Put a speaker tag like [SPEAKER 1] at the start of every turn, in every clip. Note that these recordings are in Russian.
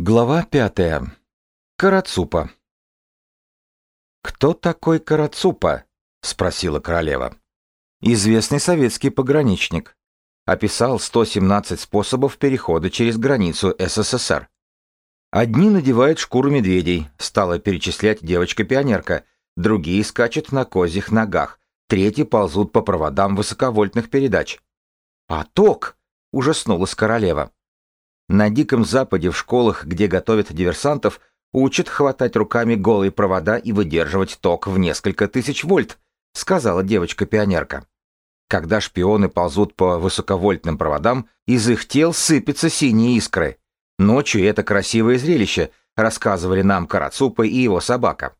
[SPEAKER 1] Глава пятая. Карацупа. «Кто такой Карацупа?» — спросила королева. «Известный советский пограничник. Описал 117 способов перехода через границу СССР. Одни надевают шкуру медведей, стала перечислять девочка-пионерка, другие скачут на козьих ногах, третьи ползут по проводам высоковольтных передач. «А ток!» — ужаснулась королева. На Диком Западе в школах, где готовят диверсантов, учат хватать руками голые провода и выдерживать ток в несколько тысяч вольт, сказала девочка-пионерка. Когда шпионы ползут по высоковольтным проводам, из их тел сыпятся синие искры. Ночью это красивое зрелище, рассказывали нам Карацупа и его собака.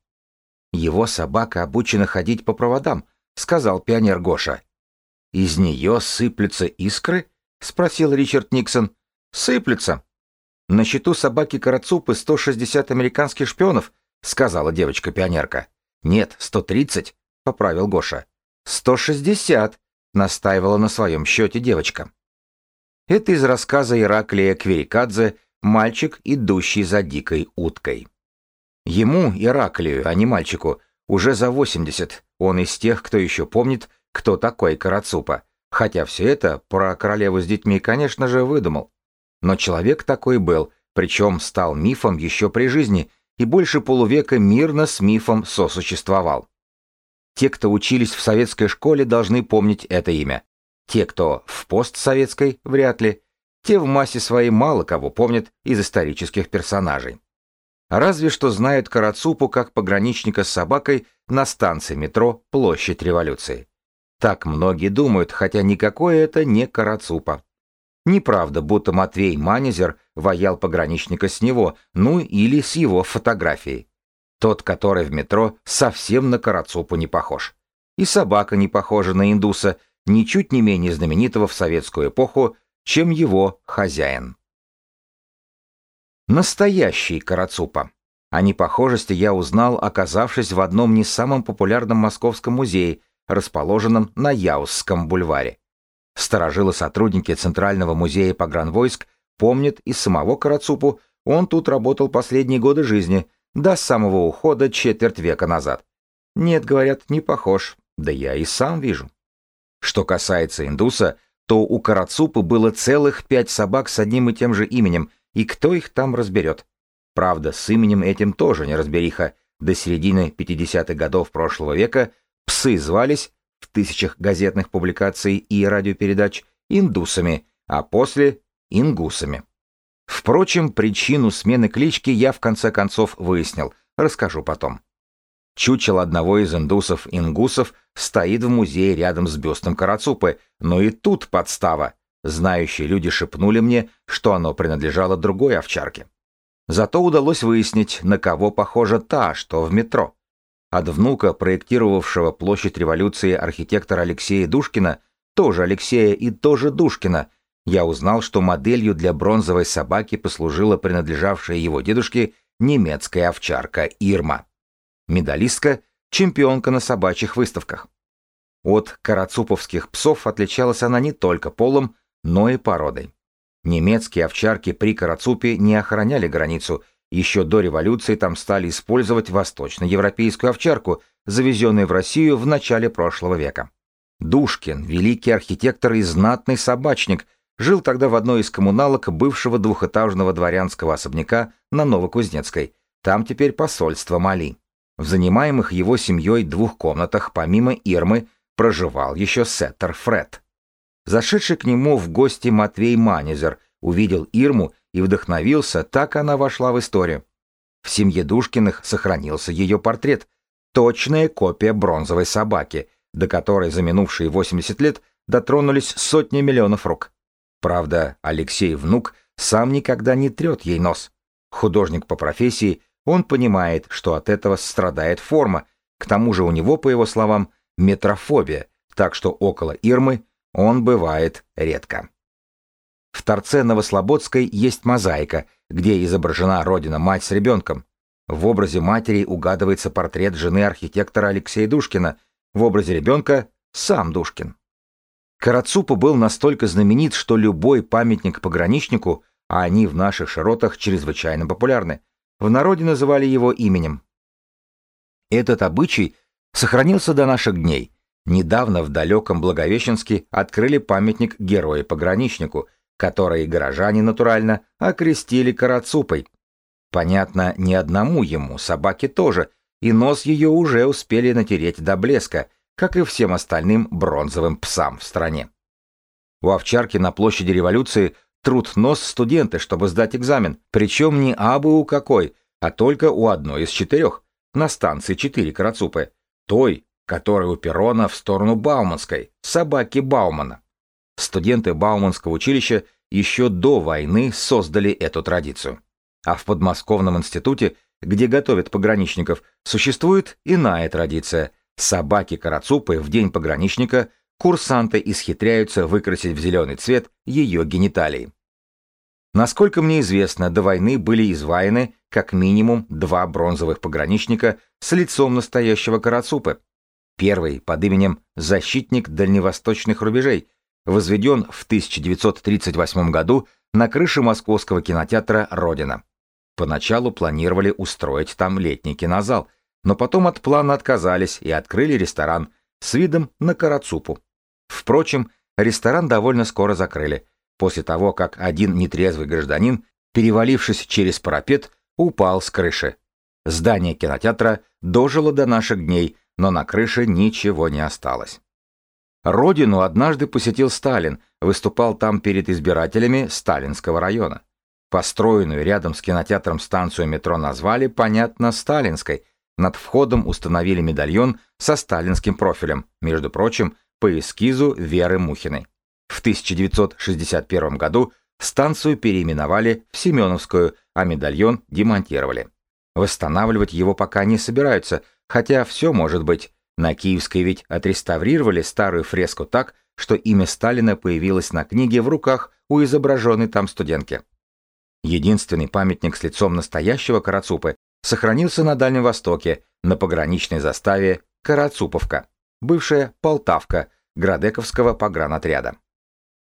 [SPEAKER 1] Его собака обучена ходить по проводам, сказал пионер Гоша. Из нее сыплются искры? спросил Ричард Никсон. Сыплются. На счету собаки Карацупы 160 американских шпионов, сказала девочка-пионерка. Нет, 130, поправил Гоша. 160, настаивала на своем счете девочка. Это из рассказа Ираклия Кверикадзе «Мальчик, идущий за дикой уткой». Ему, Ираклию, а не мальчику, уже за 80, он из тех, кто еще помнит, кто такой Карацупа, хотя все это про королеву с детьми, конечно же, выдумал. Но человек такой был, причем стал мифом еще при жизни и больше полувека мирно с мифом сосуществовал. Те, кто учились в советской школе, должны помнить это имя. Те, кто в постсоветской, вряд ли. Те в массе своей мало кого помнят из исторических персонажей. Разве что знают Карацупу как пограничника с собакой на станции метро Площадь Революции. Так многие думают, хотя никакое это не Карацупа. Неправда, будто Матвей Манезер воял пограничника с него, ну или с его фотографией. Тот, который в метро, совсем на Карацупу не похож. И собака не похожа на индуса, ничуть не менее знаменитого в советскую эпоху, чем его хозяин. Настоящий Карацупа. О непохожести я узнал, оказавшись в одном не самом популярном московском музее, расположенном на Яузском бульваре. Сторожилы сотрудники Центрального музея погранвойск помнят и самого Карацупу, он тут работал последние годы жизни, до самого ухода четверть века назад. Нет, говорят, не похож, да я и сам вижу. Что касается индуса, то у Карацупы было целых пять собак с одним и тем же именем, и кто их там разберет? Правда, с именем этим тоже не разбериха. До середины 50-х годов прошлого века псы звались в тысячах газетных публикаций и радиопередач индусами, а после — ингусами. Впрочем, причину смены клички я в конце концов выяснил, расскажу потом. Чучело одного из индусов-ингусов стоит в музее рядом с бюстом Карацупы, но и тут подстава. Знающие люди шепнули мне, что оно принадлежало другой овчарке. Зато удалось выяснить, на кого похожа та, что в метро. От внука, проектировавшего площадь революции архитектора Алексея Душкина, тоже Алексея и тоже Душкина, я узнал, что моделью для бронзовой собаки послужила принадлежавшая его дедушке немецкая овчарка Ирма. Медалистка, чемпионка на собачьих выставках. От карацуповских псов отличалась она не только полом, но и породой. Немецкие овчарки при Карацупе не охраняли границу еще до революции там стали использовать восточноевропейскую овчарку, завезенную в Россию в начале прошлого века. Душкин, великий архитектор и знатный собачник, жил тогда в одной из коммуналок бывшего двухэтажного дворянского особняка на Новокузнецкой. Там теперь посольство Мали. В занимаемых его семьей двух комнатах, помимо Ирмы, проживал еще Сеттер Фред. Зашедший к нему в гости Матвей Манезер увидел Ирму и вдохновился, так она вошла в историю. В семье Душкиных сохранился ее портрет, точная копия бронзовой собаки, до которой за минувшие 80 лет дотронулись сотни миллионов рук. Правда, Алексей внук сам никогда не трет ей нос. Художник по профессии, он понимает, что от этого страдает форма, к тому же у него, по его словам, метрофобия, так что около Ирмы он бывает редко. В торце Новослободской есть мозаика, где изображена родина-мать с ребенком. В образе матери угадывается портрет жены архитектора Алексея Душкина, в образе ребенка – сам Душкин. Карацупа был настолько знаменит, что любой памятник пограничнику а они в наших широтах чрезвычайно популярны. В народе называли его именем. Этот обычай сохранился до наших дней. Недавно в далеком Благовещенске открыли памятник герою-пограничнику, который горожане натурально окрестили карацупой. Понятно, не одному ему, собаке тоже, и нос ее уже успели натереть до блеска, как и всем остальным бронзовым псам в стране. У овчарки на площади революции труд нос студенты, чтобы сдать экзамен, причем не абы у какой, а только у одной из четырех, на станции 4 Карацупы, той, которая у перрона в сторону Бауманской, собаки Баумана. Студенты Бауманского училища еще до войны создали эту традицию. А в подмосковном институте, где готовят пограничников, существует иная традиция. Собаки Карацупы в день пограничника курсанты исхитряются выкрасить в зеленый цвет ее гениталии. Насколько мне известно, до войны были изваяны как минимум два бронзовых пограничника с лицом настоящего Карацупы. Первый под именем «Защитник дальневосточных рубежей», возведен в 1938 году на крыше московского кинотеатра «Родина». Поначалу планировали устроить там летний кинозал, но потом от плана отказались и открыли ресторан с видом на Карацупу. Впрочем, ресторан довольно скоро закрыли, после того, как один нетрезвый гражданин, перевалившись через парапет, упал с крыши. Здание кинотеатра дожило до наших дней, но на крыше ничего не осталось. Родину однажды посетил Сталин, выступал там перед избирателями Сталинского района. Построенную рядом с кинотеатром станцию метро назвали, понятно, Сталинской. Над входом установили медальон со сталинским профилем, между прочим, по эскизу Веры Мухиной. В 1961 году станцию переименовали в Семеновскую, а медальон демонтировали. Восстанавливать его пока не собираются, хотя все может быть. На Киевской ведь отреставрировали старую фреску так, что имя Сталина появилось на книге в руках у изображенной там студентки. Единственный памятник с лицом настоящего Карацупы сохранился на Дальнем Востоке, на пограничной заставе Карацуповка, бывшая Полтавка, Градековского погранотряда.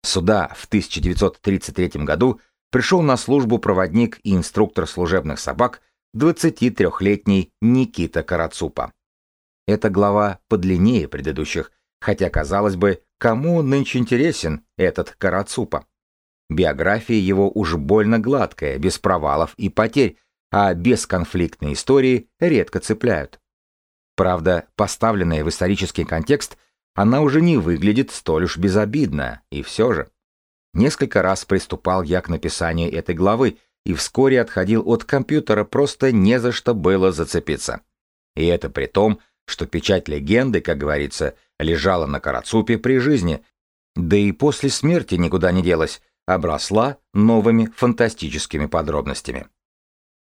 [SPEAKER 1] Сюда в 1933 году пришел на службу проводник и инструктор служебных собак 23-летний Никита Карацупа. Эта глава подлиннее предыдущих, хотя, казалось бы, кому нынче интересен этот Карацупа? Биография его уж больно гладкая, без провалов и потерь, а бесконфликтные истории редко цепляют. Правда, поставленная в исторический контекст, она уже не выглядит столь уж безобидно, и все же. Несколько раз приступал я к написанию этой главы и вскоре отходил от компьютера, просто не за что было зацепиться. И это при том, что печать легенды, как говорится, лежала на Карацупе при жизни, да и после смерти никуда не делась, обросла новыми фантастическими подробностями.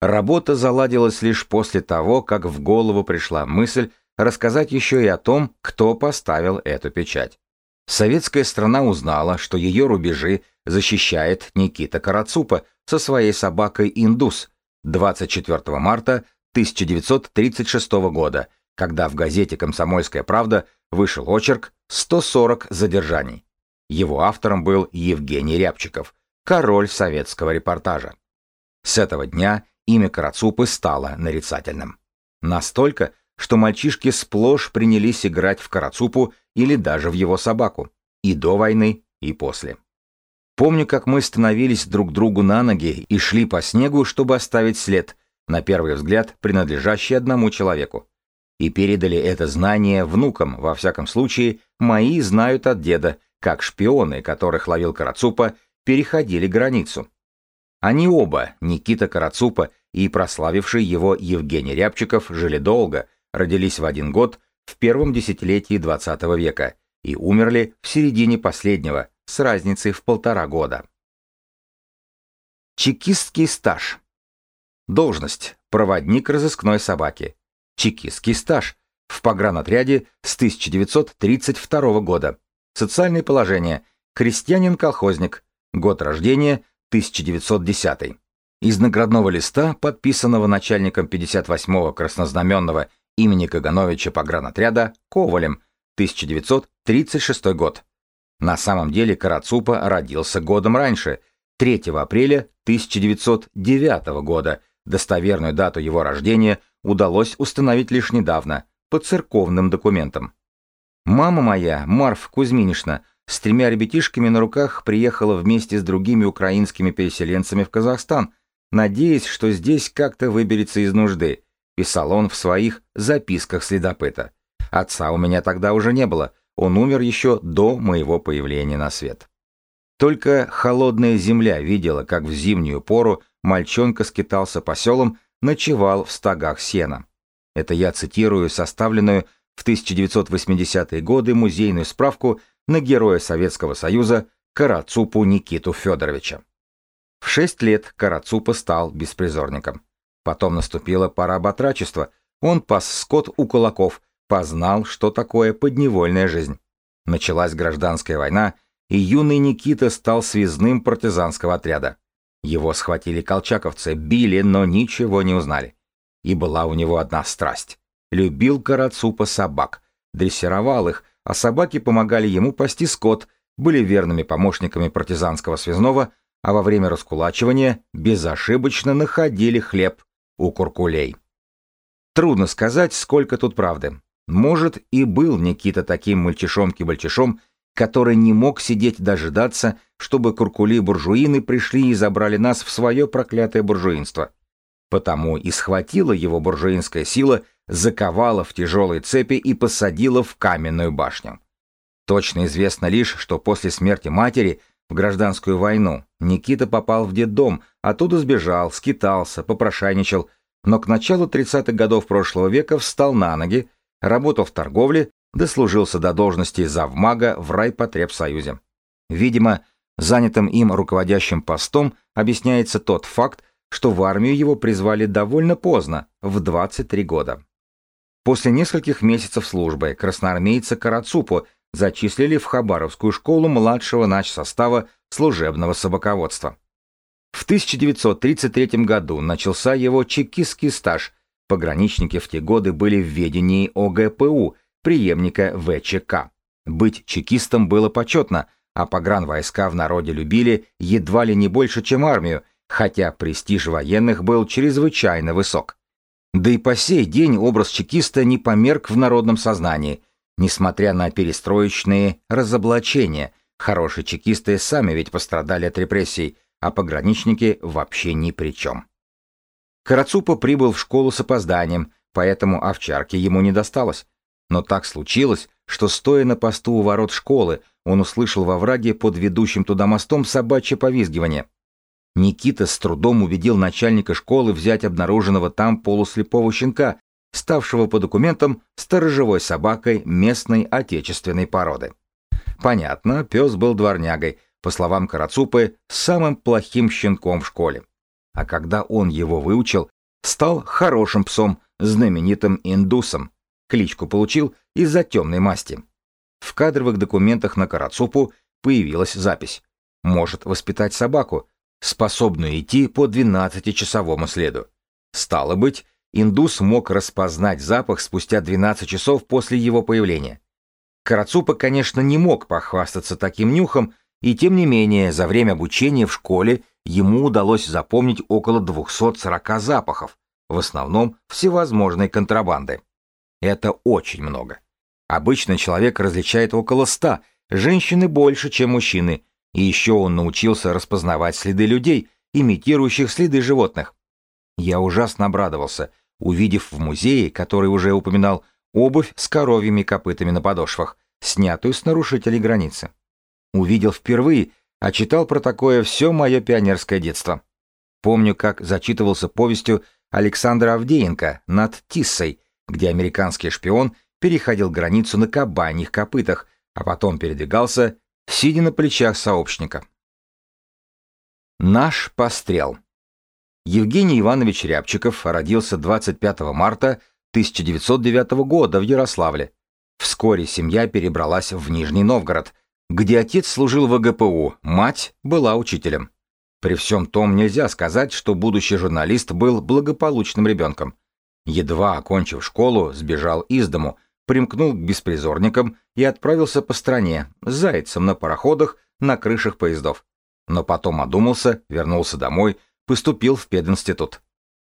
[SPEAKER 1] Работа заладилась лишь после того, как в голову пришла мысль рассказать еще и о том, кто поставил эту печать. Советская страна узнала, что ее рубежи защищает Никита Карацупа со своей собакой «Индус» 24 марта 1936 года, когда в газете «Комсомольская правда» вышел очерк «140 задержаний». Его автором был Евгений Рябчиков, король советского репортажа. С этого дня имя Карацупы стало нарицательным. Настолько, что мальчишки сплошь принялись играть в Карацупу или даже в его собаку. И до войны, и после. Помню, как мы становились друг другу на ноги и шли по снегу, чтобы оставить след, на первый взгляд принадлежащий одному человеку. И передали это знание внукам, во всяком случае, мои знают от деда, как шпионы, которых ловил Карацупа, переходили границу. Они оба, Никита Карацупа и прославивший его Евгений Рябчиков, жили долго, родились в один год в первом десятилетии XX века и умерли в середине последнего, с разницей в полтора года. Чекистский стаж. Должность. Проводник разыскной собаки. Чекистский стаж. В погранотряде с 1932 года. Социальное положение. Крестьянин-колхозник. Год рождения 1910. Из наградного листа, подписанного начальником 58-го краснознаменного имени Кагановича погранотряда Ковалем, 1936 год. На самом деле Карацупа родился годом раньше, 3 апреля 1909 года, достоверную дату его рождения, удалось установить лишь недавно, по церковным документам. Мама моя, Марф Кузьминишна, с тремя ребятишками на руках приехала вместе с другими украинскими переселенцами в Казахстан, надеясь, что здесь как-то выберется из нужды, писал он в своих записках следопыта. Отца у меня тогда уже не было, он умер еще до моего появления на свет. Только холодная земля видела, как в зимнюю пору мальчонка скитался по селам, ночевал в стогах сена. Это я цитирую составленную в 1980-е годы музейную справку на героя Советского Союза Карацупу Никиту Федоровича. В шесть лет Карацупа стал беспризорником. Потом наступила пора батрачества. Он пас скот у кулаков, познал, что такое подневольная жизнь. Началась гражданская война, и юный Никита стал связным партизанского отряда. Его схватили колчаковцы, били, но ничего не узнали. И была у него одна страсть. Любил Карацупа собак, дрессировал их, а собаки помогали ему пасти скот, были верными помощниками партизанского связного, а во время раскулачивания безошибочно находили хлеб у куркулей. Трудно сказать, сколько тут правды. Может, и был Никита таким мальчишом-кибальчишом, который не мог сидеть дожидаться, чтобы куркули-буржуины пришли и забрали нас в свое проклятое буржуинство. Потому и схватила его буржуинская сила, заковала в тяжелые цепи и посадила в каменную башню. Точно известно лишь, что после смерти матери в гражданскую войну Никита попал в детдом, оттуда сбежал, скитался, попрошайничал, но к началу 30-х годов прошлого века встал на ноги, работал в торговле, дослужился до должности завмага в райпотребсоюзе. Видимо, занятым им руководящим постом объясняется тот факт, что в армию его призвали довольно поздно, в 23 года. После нескольких месяцев службы красноармейца Карацупу зачислили в Хабаровскую школу младшего начсостава служебного собаководства. В 1933 году начался его чекистский стаж. Пограничники в те годы были в ведении ОГПУ, преемника ВЧК. Быть чекистом было почетно, а погранвойска в народе любили едва ли не больше, чем армию, хотя престиж военных был чрезвычайно высок. Да и по сей день образ чекиста не померк в народном сознании. Несмотря на перестроечные разоблачения, хорошие чекисты сами ведь пострадали от репрессий, а пограничники вообще ни при чем. Карацупа прибыл в школу с опозданием, поэтому овчарки ему не досталось. Но так случилось, что, стоя на посту у ворот школы, он услышал во враге под ведущим туда мостом собачье повизгивание. Никита с трудом убедил начальника школы взять обнаруженного там полуслепого щенка, ставшего по документам сторожевой собакой местной отечественной породы. Понятно, пес был дворнягой, по словам Карацупы, самым плохим щенком в школе. А когда он его выучил, стал хорошим псом, знаменитым индусом. Кличку получил из-за темной масти. В кадровых документах на Карацупу появилась запись. Может воспитать собаку, способную идти по 12-часовому следу. Стало быть, индус мог распознать запах спустя 12 часов после его появления. Карацупа, конечно, не мог похвастаться таким нюхом, и тем не менее, за время обучения в школе ему удалось запомнить около 240 запахов, в основном всевозможной контрабанды. Это очень много. Обычно человек различает около 100, женщины больше, чем мужчины, и еще он научился распознавать следы людей, имитирующих следы животных. Я ужасно обрадовался, увидев в музее, который уже упоминал, обувь с коровьими копытами на подошвах, снятую с нарушителей границы. Увидел впервые, а читал про такое все мое пионерское детство. Помню, как зачитывался повестью Александра Авдеенко над Тиссой, где американский шпион переходил границу на кабаньих копытах, а потом передвигался сидя на плечах сообщника. Наш пострел. Евгений Иванович Рябчиков родился 25 марта 1909 года в Ярославле. Вскоре семья перебралась в Нижний Новгород, где отец служил в ГПУ, мать была учителем. При всем том нельзя сказать, что будущий журналист был благополучным ребенком. Едва окончив школу, сбежал из дому – примкнул к беспризорникам и отправился по стране, зайцем на пароходах, на крышах поездов. но потом одумался, вернулся домой, поступил в пединститут.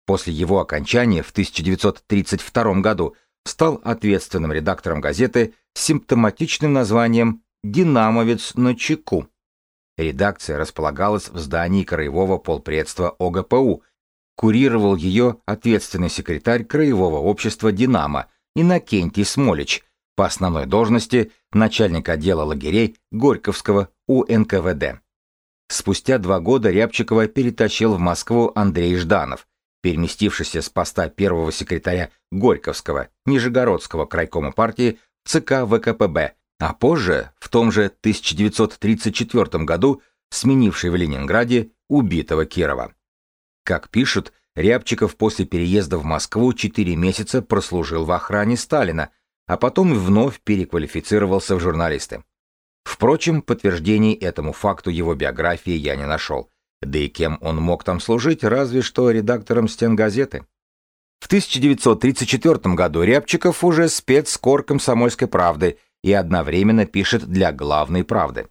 [SPEAKER 1] После его окончания в 1932 году стал ответственным редактором газеты с симптоматичным названием «Динамовец на чеку». Редакция располагалась в здании краевого полпредства ОГПУ, курировал ее ответственный секретарь краевого общества «Динамо» Иннокентий Смолич, по основной должности начальник отдела лагерей Горьковского УНКВД. Спустя два года Рябчикова перетащил в Москву Андрей Жданов, переместившийся с поста первого секретаря Горьковского, Нижегородского крайкома партии ЦК ВКПБ, а позже, в том же 1934 году, сменивший в Ленинграде убитого Кирова. Как пишут, Рябчиков после переезда в Москву 4 месяца прослужил в охране Сталина, а потом вновь переквалифицировался в журналисты. Впрочем, подтверждений этому факту его биографии я не нашел. Да и кем он мог там служить, разве что редактором стенгазеты. В 1934 году Рябчиков уже спецкор комсомольской правды и одновременно пишет для главной правды.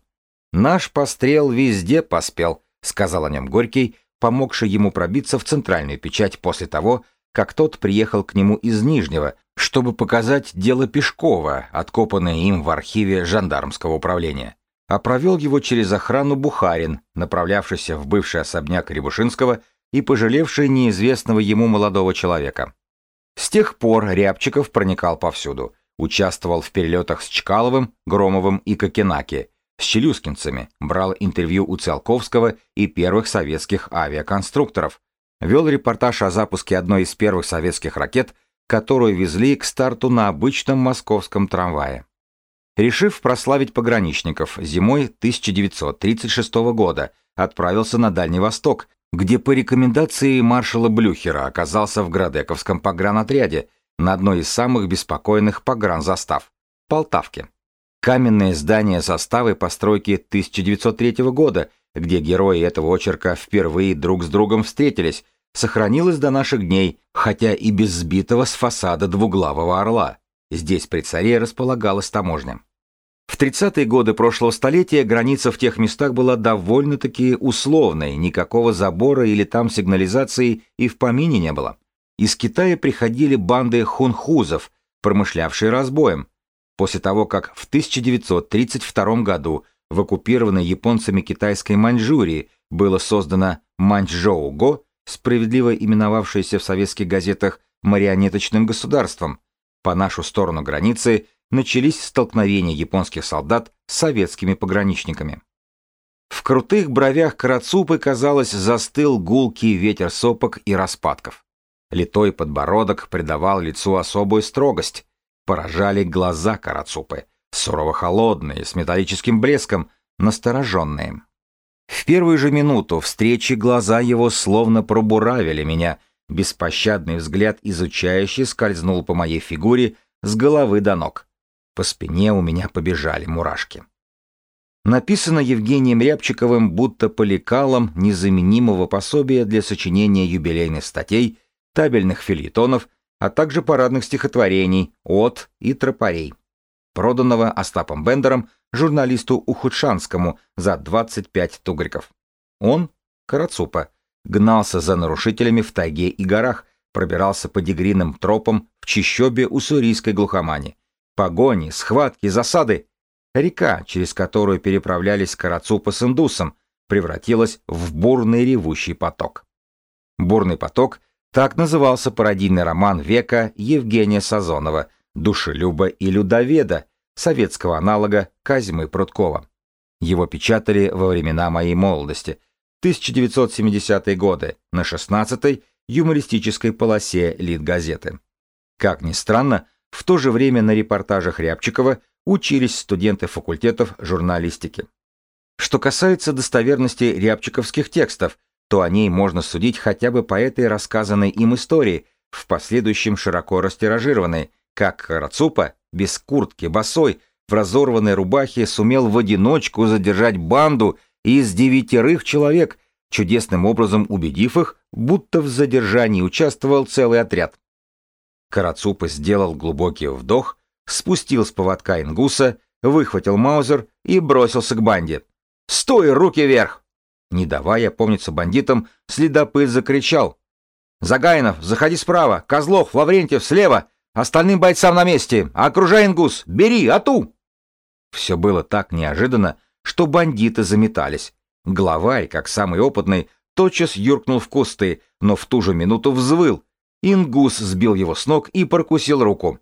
[SPEAKER 1] «Наш пострел везде поспел», — сказал о нем Горький, помогший ему пробиться в центральную печать после того, как тот приехал к нему из Нижнего, чтобы показать дело Пешкова, откопанное им в архиве жандармского управления. А провел его через охрану Бухарин, направлявшийся в бывший особняк Рябушинского и пожалевший неизвестного ему молодого человека. С тех пор Рябчиков проникал повсюду, участвовал в перелетах с Чкаловым, Громовым и Кокенаки, с челюскинцами, брал интервью у Циолковского и первых советских авиаконструкторов, вел репортаж о запуске одной из первых советских ракет, которую везли к старту на обычном московском трамвае. Решив прославить пограничников, зимой 1936 года отправился на Дальний Восток, где по рекомендации маршала Блюхера оказался в Градековском погранотряде на одной из самых беспокойных погранзастав – Полтавке. Каменное здание заставы постройки 1903 года, где герои этого очерка впервые друг с другом встретились, сохранилось до наших дней, хотя и без сбитого с фасада двуглавого орла. Здесь при царе располагалась таможня. В 30-е годы прошлого столетия граница в тех местах была довольно-таки условной, никакого забора или там сигнализации и в помине не было. Из Китая приходили банды хунхузов, промышлявшие разбоем. После того, как в 1932 году в оккупированной японцами китайской Маньчжурии было создано Маньчжоу-го, справедливо именовавшееся в советских газетах марионеточным государством, по нашу сторону границы начались столкновения японских солдат с советскими пограничниками. В крутых бровях Карацупы, казалось, застыл гулкий ветер сопок и распадков. Литой подбородок придавал лицу особую строгость. Поражали глаза Карацупы, сурово-холодные, с металлическим блеском, настороженные. В первую же минуту встречи глаза его словно пробуравили меня, беспощадный взгляд изучающий скользнул по моей фигуре с головы до ног. По спине у меня побежали мурашки. Написано Евгением Рябчиковым будто по лекалам незаменимого пособия для сочинения юбилейных статей, табельных фильетонов, а также парадных стихотворений от и тропарей, проданного Остапом Бендером журналисту Ухудшанскому за 25 тугриков. Он, Карацупа, гнался за нарушителями в тайге и горах, пробирался по дегриным тропам в чищобе уссурийской глухомани. Погони, схватки, засады. Река, через которую переправлялись Карацупа с индусом, превратилась в бурный ревущий поток. «Бурный поток» — так назывался пародийный роман века Евгения Сазонова «Душелюба и людоведа», советского аналога Казимы Прудкова. Его печатали во времена моей молодости, 1970-е годы, на 16-й юмористической полосе Литгазеты. Как ни странно, в то же время на репортажах Рябчикова учились студенты факультетов журналистики. Что касается достоверности рябчиковских текстов, то о ней можно судить хотя бы по этой рассказанной им истории, в последующем широко растиражированной, как Карацупа без куртки, босой, в разорванной рубахе сумел в одиночку задержать банду из девятерых человек, чудесным образом убедив их, будто в задержании участвовал целый отряд. Карацупа сделал глубокий вдох, спустил с поводка ингуса, выхватил маузер и бросился к банде. «Стой, руки вверх!» Не давая помниться бандитам, следопыт закричал. «Загаинов, заходи справа! Козлов, Лаврентьев, слева! Остальным бойцам на месте! Окружай ингус! Бери, ату!» Все было так неожиданно, что бандиты заметались. Главарь, как самый опытный, тотчас юркнул в кусты, но в ту же минуту взвыл. Ингус сбил его с ног и прокусил руку.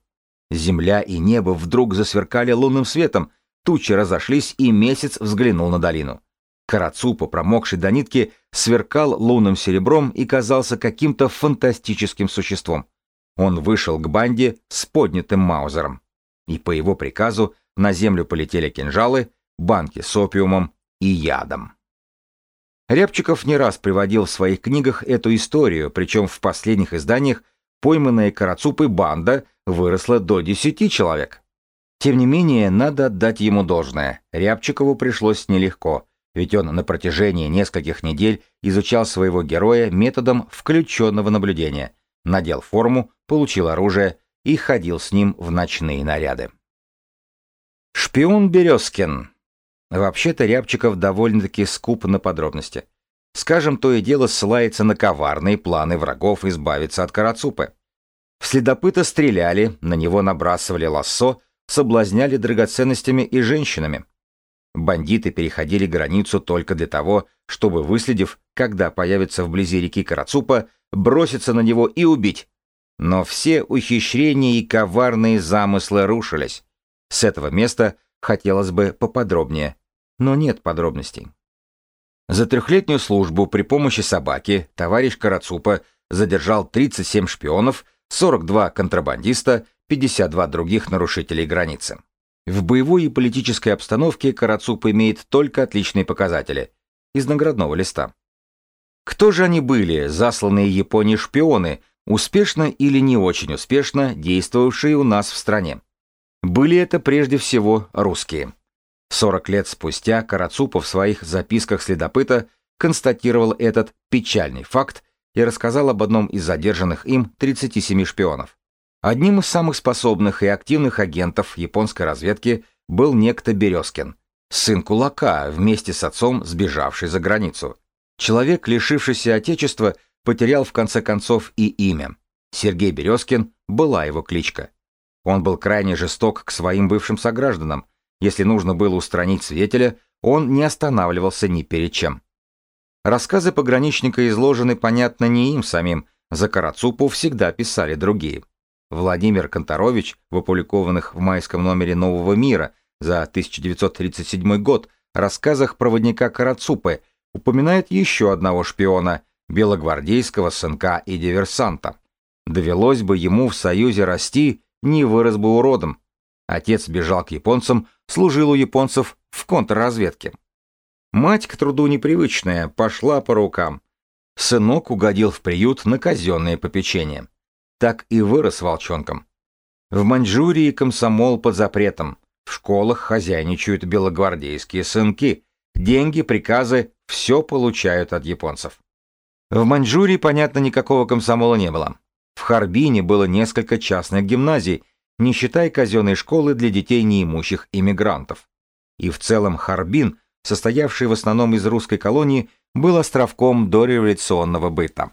[SPEAKER 1] Земля и небо вдруг засверкали лунным светом, тучи разошлись, и месяц взглянул на долину. Карацупа, промокший до нитки, сверкал лунным серебром и казался каким-то фантастическим существом. Он вышел к банде с поднятым маузером. И по его приказу на землю полетели кинжалы, банки с опиумом и ядом. Рябчиков не раз приводил в своих книгах эту историю, причем в последних изданиях пойманная Карацупой банда выросла до десяти человек. Тем не менее, надо отдать ему должное. Рябчикову пришлось нелегко, ведь он на протяжении нескольких недель изучал своего героя методом включенного наблюдения, надел форму, получил оружие и ходил с ним в ночные наряды. Шпион Березкин. Вообще-то Рябчиков довольно-таки скуп на подробности. Скажем, то и дело ссылается на коварные планы врагов избавиться от Карацупы. В следопыта стреляли, на него набрасывали лассо, соблазняли драгоценностями и женщинами. Бандиты переходили границу только для того, чтобы, выследив, когда появится вблизи реки Карацупа, броситься на него и убить. Но все ухищрения и коварные замыслы рушились. С этого места хотелось бы поподробнее, но нет подробностей. За трехлетнюю службу при помощи собаки товарищ Карацупа задержал 37 шпионов, 42 контрабандиста, 52 других нарушителей границы. В боевой и политической обстановке Карацуп имеет только отличные показатели из наградного листа. Кто же они были, засланные Японии шпионы, успешно или не очень успешно действовавшие у нас в стране? Были это прежде всего русские. 40 лет спустя Карацупов в своих записках следопыта констатировал этот печальный факт и рассказал об одном из задержанных им 37 шпионов. Одним из самых способных и активных агентов японской разведки был некто Березкин, сын кулака, вместе с отцом сбежавший за границу. Человек, лишившийся отечества, потерял в конце концов и имя. Сергей Березкин была его кличка. Он был крайне жесток к своим бывшим согражданам, если нужно было устранить свидетеля, он не останавливался ни перед чем. Рассказы пограничника изложены, понятно, не им самим, за Карацупу всегда писали другие. Владимир Конторович в опубликованных в майском номере «Нового мира» за 1937 год рассказах проводника Карацупы упоминает еще одного шпиона, белогвардейского сынка и диверсанта. Довелось бы ему в Союзе расти, не вырос бы уродом. Отец бежал к японцам, служил у японцев в контрразведке. Мать к труду непривычная, пошла по рукам. Сынок угодил в приют на казенное попечение. Так и вырос волчонком. В Маньчжурии комсомол под запретом. В школах хозяйничают белогвардейские сынки. Деньги, приказы – все получают от японцев. В Маньчжурии, понятно, никакого комсомола не было. В Харбине было несколько частных гимназий – не считая казенной школы для детей неимущих иммигрантов. И в целом Харбин, состоявший в основном из русской колонии, был островком дореволюционного быта.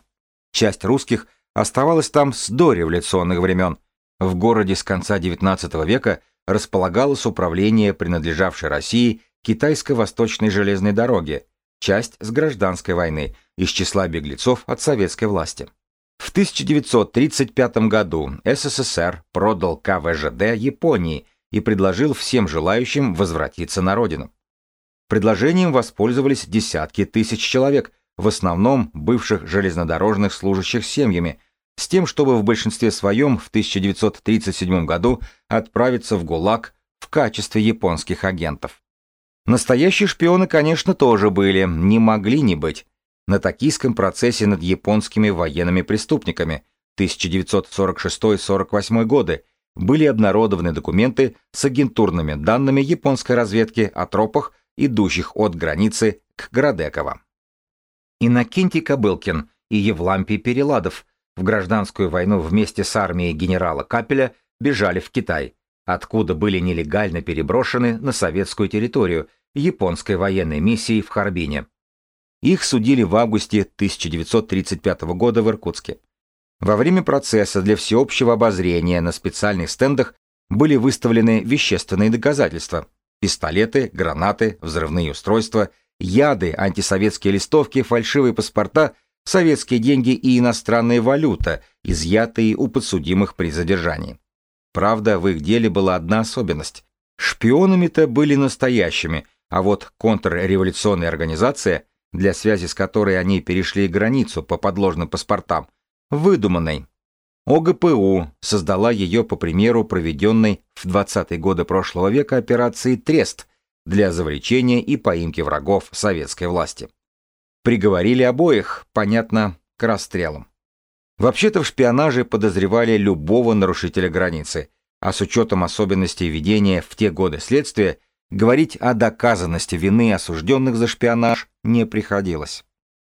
[SPEAKER 1] Часть русских оставалась там с дореволюционных времен. В городе с конца XIX века располагалось управление, принадлежавшей России Китайско-Восточной железной дороги, часть с гражданской войны, из числа беглецов от советской власти. В 1935 году СССР продал КВЖД Японии и предложил всем желающим возвратиться на родину. Предложением воспользовались десятки тысяч человек, в основном бывших железнодорожных служащих семьями, с тем, чтобы в большинстве своем в 1937 году отправиться в ГУЛАГ в качестве японских агентов. Настоящие шпионы, конечно, тоже были, не могли не быть на токийском процессе над японскими военными преступниками 1946-48 годы были обнародованы документы с агентурными данными японской разведки о тропах, идущих от границы к Градеково. Иннокентий Кобылкин и Евлампий Переладов в гражданскую войну вместе с армией генерала Капеля бежали в Китай, откуда были нелегально переброшены на советскую территорию японской военной миссии в Харбине. Их судили в августе 1935 года в Иркутске. Во время процесса для всеобщего обозрения на специальных стендах были выставлены вещественные доказательства – пистолеты, гранаты, взрывные устройства, яды, антисоветские листовки, фальшивые паспорта, советские деньги и иностранная валюта, изъятые у подсудимых при задержании. Правда, в их деле была одна особенность. Шпионами-то были настоящими, а вот контрреволюционная организация, для связи с которой они перешли границу по подложным паспортам, выдуманной. ОГПУ создала ее по примеру проведенной в 20-е годы прошлого века операции «Трест» для завлечения и поимки врагов советской власти. Приговорили обоих, понятно, к расстрелам. Вообще-то в шпионаже подозревали любого нарушителя границы, а с учетом особенностей ведения в те годы следствия, говорить о доказанности вины осужденных за шпионаж не приходилось.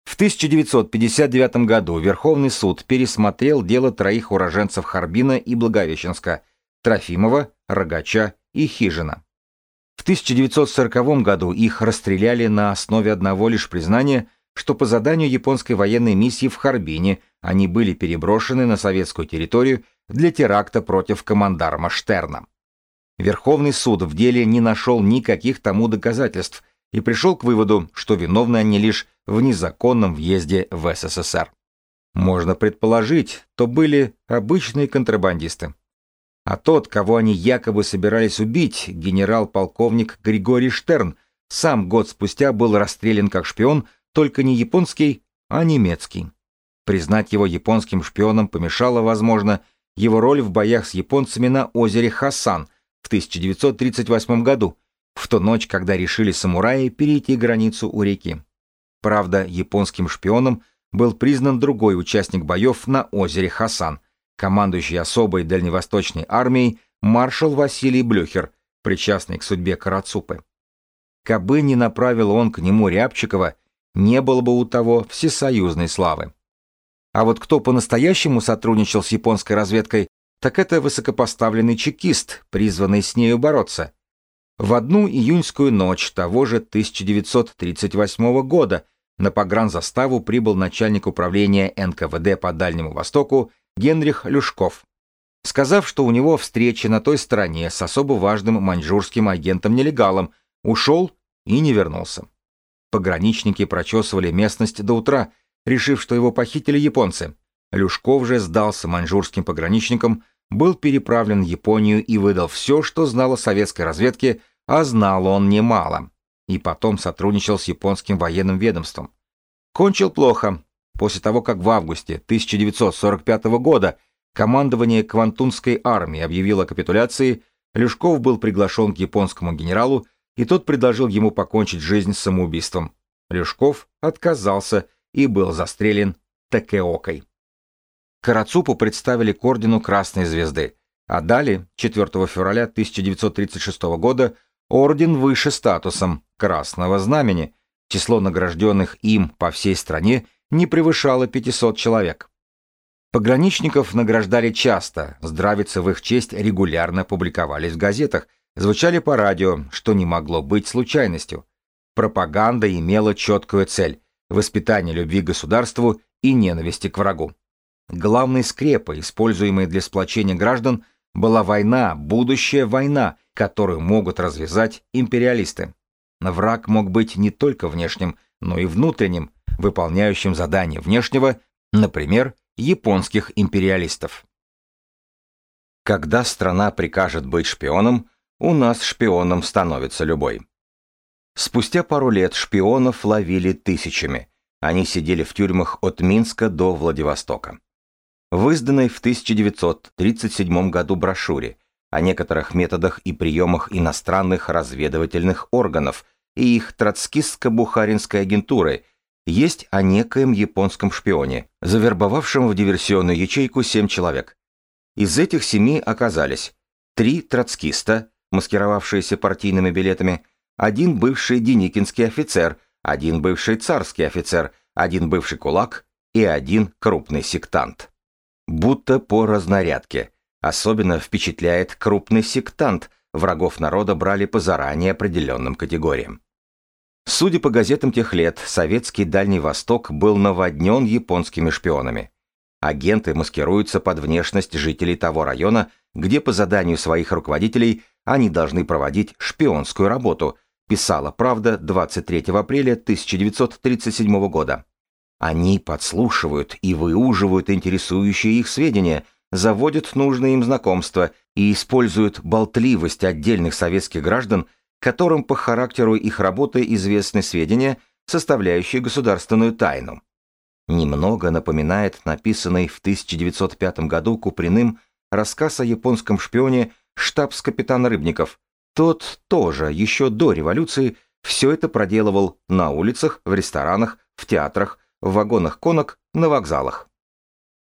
[SPEAKER 1] В 1959 году Верховный суд пересмотрел дело троих уроженцев Харбина и Благовещенска – Трофимова, Рогача и Хижина. В 1940 году их расстреляли на основе одного лишь признания, что по заданию японской военной миссии в Харбине они были переброшены на советскую территорию для теракта против командарма Штерна. Верховный суд в деле не нашел никаких тому доказательств и пришел к выводу, что виновны они лишь в незаконном въезде в СССР. Можно предположить, то были обычные контрабандисты. А тот, кого они якобы собирались убить, генерал-полковник Григорий Штерн, сам год спустя был расстрелян как шпион, только не японский, а немецкий. Признать его японским шпионом помешала, возможно, его роль в боях с японцами на озере Хасан в 1938 году, в ту ночь, когда решили самураи перейти границу у реки. Правда, японским шпионом был признан другой участник боев на озере Хасан, командующий особой дальневосточной армией маршал Василий Блюхер, причастный к судьбе Карацупы. Кабы не направил он к нему Рябчикова, не было бы у того всесоюзной славы. А вот кто по-настоящему сотрудничал с японской разведкой, так это высокопоставленный чекист, призванный с нею бороться. В одну июньскую ночь того же 1938 года на погранзаставу прибыл начальник управления НКВД по Дальнему Востоку Генрих Люшков, сказав, что у него встреча на той стороне с особо важным маньчжурским агентом-нелегалом, ушел и не вернулся. Пограничники прочесывали местность до утра, решив, что его похитили японцы. Люшков же сдался маньчжурским пограничникам, был переправлен в Японию и выдал все, что знал о советской разведке, а знал он немало. И потом сотрудничал с японским военным ведомством. Кончил плохо, После того, как в августе 1945 года командование Квантунской армии объявило о капитуляции, Люшков был приглашен к японскому генералу, и тот предложил ему покончить жизнь самоубийством. Люшков отказался и был застрелен Такеокой. Карацупу представили к ордену Красной Звезды, а далее, 4 февраля 1936 года, орден выше статусом Красного Знамени, число награжденных им по всей стране не превышало 500 человек. Пограничников награждали часто, здравицы в их честь регулярно публиковались в газетах, звучали по радио, что не могло быть случайностью. Пропаганда имела четкую цель – воспитание любви к государству и ненависти к врагу. Главной скрепой, используемой для сплочения граждан, была война, будущая война, которую могут развязать империалисты. Враг мог быть не только внешним, но и внутренним, выполняющим задания внешнего, например, японских империалистов. Когда страна прикажет быть шпионом, у нас шпионом становится любой. Спустя пару лет шпионов ловили тысячами. Они сидели в тюрьмах от Минска до Владивостока. В изданной в 1937 году брошюре о некоторых методах и приемах иностранных разведывательных органов и их троцкистско-бухаринской агентуры – есть о некоем японском шпионе, завербовавшем в диверсионную ячейку семь человек. Из этих семи оказались три троцкиста, маскировавшиеся партийными билетами, один бывший деникинский офицер, один бывший царский офицер, один бывший кулак и один крупный сектант. Будто по разнарядке. Особенно впечатляет крупный сектант, врагов народа брали по заранее определенным категориям. Судя по газетам тех лет, советский Дальний Восток был наводнен японскими шпионами. Агенты маскируются под внешность жителей того района, где по заданию своих руководителей они должны проводить шпионскую работу, писала «Правда» 23 апреля 1937 года. Они подслушивают и выуживают интересующие их сведения, заводят нужные им знакомства и используют болтливость отдельных советских граждан, которым по характеру их работы известны сведения, составляющие государственную тайну. Немного напоминает написанный в 1905 году Куприным рассказ о японском шпионе штабс-капитана Рыбников. Тот тоже еще до революции все это проделывал на улицах, в ресторанах, в театрах, в вагонах конок, на вокзалах.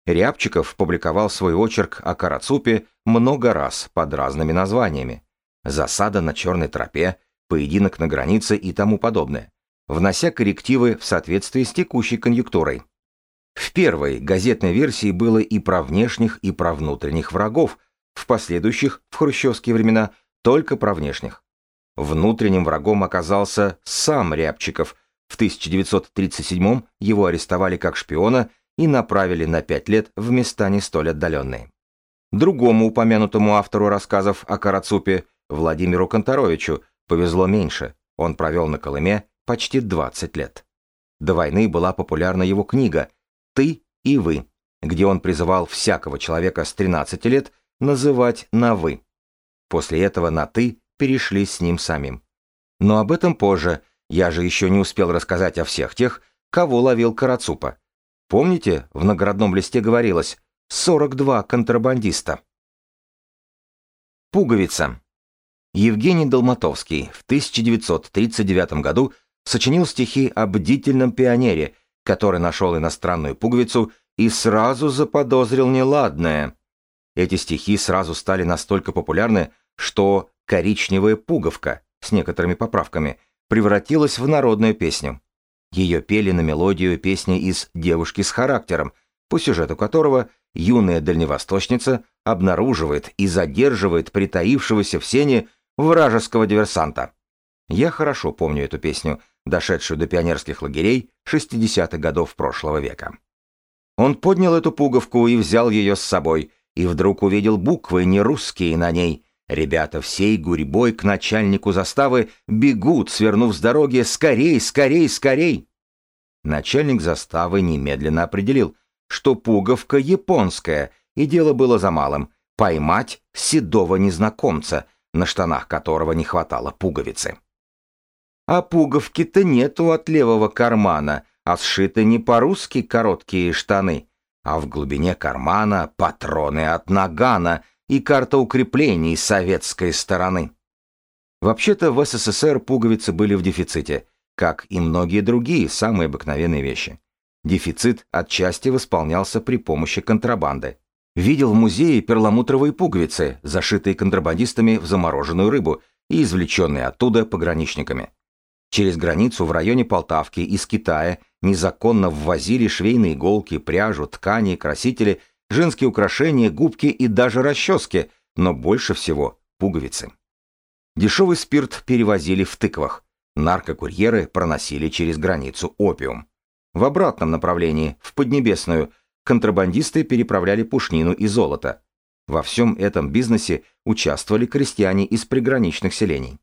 [SPEAKER 1] Рябчиков публиковал свой очерк о Карацупе много раз под разными названиями. «Засада на черной тропе», «Поединок на границе» и тому подобное, внося коррективы в соответствии с текущей конъюнктурой. В первой газетной версии было и про внешних, и про внутренних врагов, в последующих, в хрущевские времена, только про внешних. Внутренним врагом оказался сам Рябчиков. В 1937 его арестовали как шпиона и направили на пять лет в места не столь отдаленные. Другому упомянутому автору рассказов о Карацупе, Владимиру Конторовичу, повезло меньше. Он провел на Колыме почти 20 лет. До войны была популярна его книга «Ты и вы», где он призывал всякого человека с 13 лет называть на «вы». После этого на «ты» перешли с ним самим. Но об этом позже, я же еще не успел рассказать о всех тех, кого ловил Карацупа. Помните, в наградном листе говорилось 42 контрабандиста. Пуговица. Евгений Долматовский в 1939 году сочинил стихи о бдительном пионере – который нашел иностранную пуговицу и сразу заподозрил неладное. Эти стихи сразу стали настолько популярны, что «коричневая пуговка» с некоторыми поправками превратилась в народную песню. Ее пели на мелодию песни из «Девушки с характером», по сюжету которого юная дальневосточница обнаруживает и задерживает притаившегося в сене вражеского диверсанта. Я хорошо помню эту песню, дошедшую до пионерских лагерей 60-х годов прошлого века. Он поднял эту пуговку и взял ее с собой, и вдруг увидел буквы нерусские на ней. Ребята всей гурьбой к начальнику заставы бегут, свернув с дороги «Скорей, скорей, скорей!». Начальник заставы немедленно определил, что пуговка японская, и дело было за малым — поймать седого незнакомца, на штанах которого не хватало пуговицы. А пуговки-то нету от левого кармана, а сшиты не по-русски короткие штаны, а в глубине кармана патроны от нагана и карта укреплений советской стороны. Вообще-то в СССР пуговицы были в дефиците, как и многие другие самые обыкновенные вещи. Дефицит отчасти восполнялся при помощи контрабанды. Видел в музее перламутровые пуговицы, зашитые контрабандистами в замороженную рыбу и извлеченные оттуда пограничниками. Через границу в районе Полтавки из Китая незаконно ввозили швейные иголки, пряжу, ткани, красители, женские украшения, губки и даже расчески, но больше всего пуговицы. Дешевый спирт перевозили в тыквах. Наркокурьеры проносили через границу опиум. В обратном направлении, в Поднебесную, контрабандисты переправляли пушнину и золото. Во всем этом бизнесе участвовали крестьяне из приграничных селений.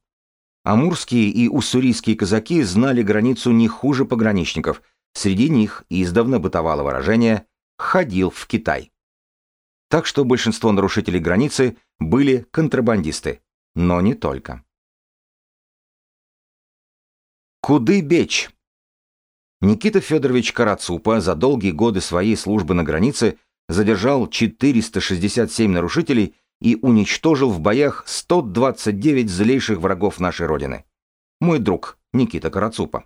[SPEAKER 1] Амурские и уссурийские казаки знали границу не хуже пограничников. Среди них издавна бытовало выражение «ходил в Китай». Так что большинство нарушителей границы были контрабандисты, но не только. Куды бечь? Никита Федорович Карацупа за долгие годы своей службы на границе задержал 467 нарушителей и уничтожил в боях 129 злейших врагов нашей Родины. Мой друг Никита Карацупа.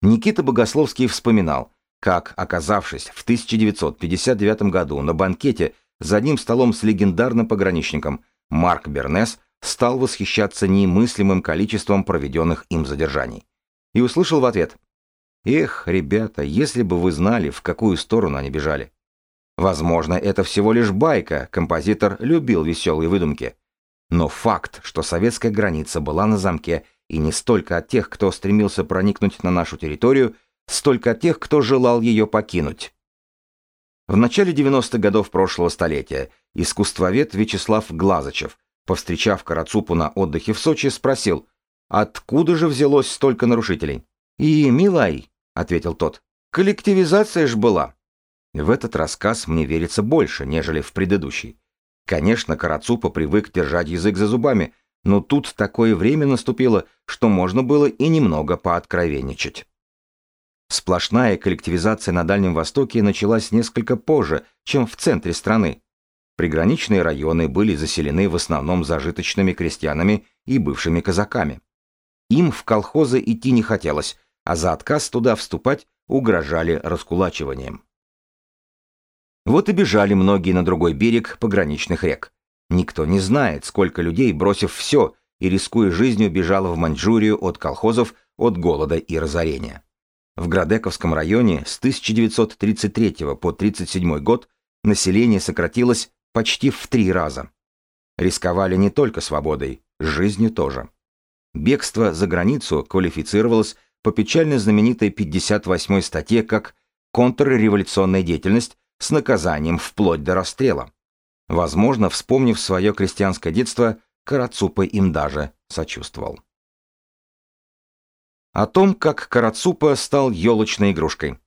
[SPEAKER 1] Никита Богословский вспоминал, как, оказавшись в 1959 году на банкете за одним столом с легендарным пограничником, Марк Бернес стал восхищаться немыслимым количеством проведенных им задержаний. И услышал в ответ «Эх, ребята, если бы вы знали, в какую сторону они бежали. Возможно, это всего лишь байка, композитор любил веселые выдумки. Но факт, что советская граница была на замке и не столько от тех, кто стремился проникнуть на нашу территорию, столько от тех, кто желал ее покинуть. В начале 90-х годов прошлого столетия искусствовед Вячеслав Глазачев, повстречав Карацупу на отдыхе в Сочи, спросил, откуда же взялось столько нарушителей? «И, милай», — ответил тот, — «коллективизация ж была». В этот рассказ мне верится больше, нежели в предыдущий. Конечно, Карацупа привык держать язык за зубами, но тут такое время наступило, что можно было и немного пооткровенничать. Сплошная коллективизация на Дальнем Востоке началась несколько позже, чем в центре страны. Приграничные районы были заселены в основном зажиточными крестьянами и бывшими казаками. Им в колхозы идти не хотелось, а за отказ туда вступать угрожали раскулачиванием. Вот и бежали многие на другой берег пограничных рек. Никто не знает, сколько людей, бросив все и рискуя жизнью, бежало в Маньчжурию от колхозов, от голода и разорения. В Градековском районе с 1933 по 1937 год население сократилось почти в три раза. Рисковали не только свободой, жизнью тоже. Бегство за границу квалифицировалось по печально знаменитой 58 статье как контрреволюционная деятельность с наказанием вплоть до расстрела. Возможно, вспомнив свое крестьянское детство, Карацупа им даже сочувствовал. О том, как Карацупа стал елочной игрушкой.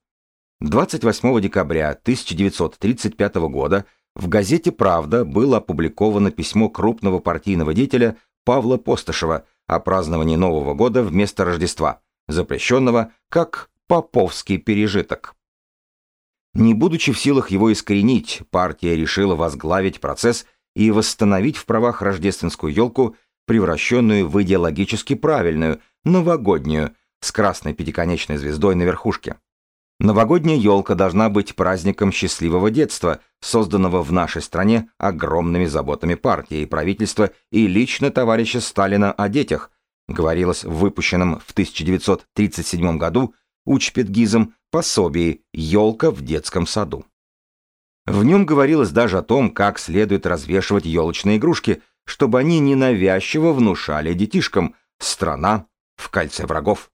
[SPEAKER 1] 28 декабря 1935 года в газете «Правда» было опубликовано письмо крупного партийного деятеля Павла Постышева о праздновании Нового года вместо Рождества, запрещенного как «поповский пережиток». Не будучи в силах его искоренить, партия решила возглавить процесс и восстановить в правах рождественскую елку, превращенную в идеологически правильную, новогоднюю, с красной пятиконечной звездой на верхушке. Новогодняя елка должна быть праздником счастливого детства, созданного в нашей стране огромными заботами партии и правительства и лично товарища Сталина о детях, говорилось в выпущенном в 1937 году Учпедгизом пособии «Елка в детском саду». В нем говорилось даже о том, как следует развешивать елочные игрушки, чтобы они ненавязчиво внушали детишкам «страна в кольце врагов».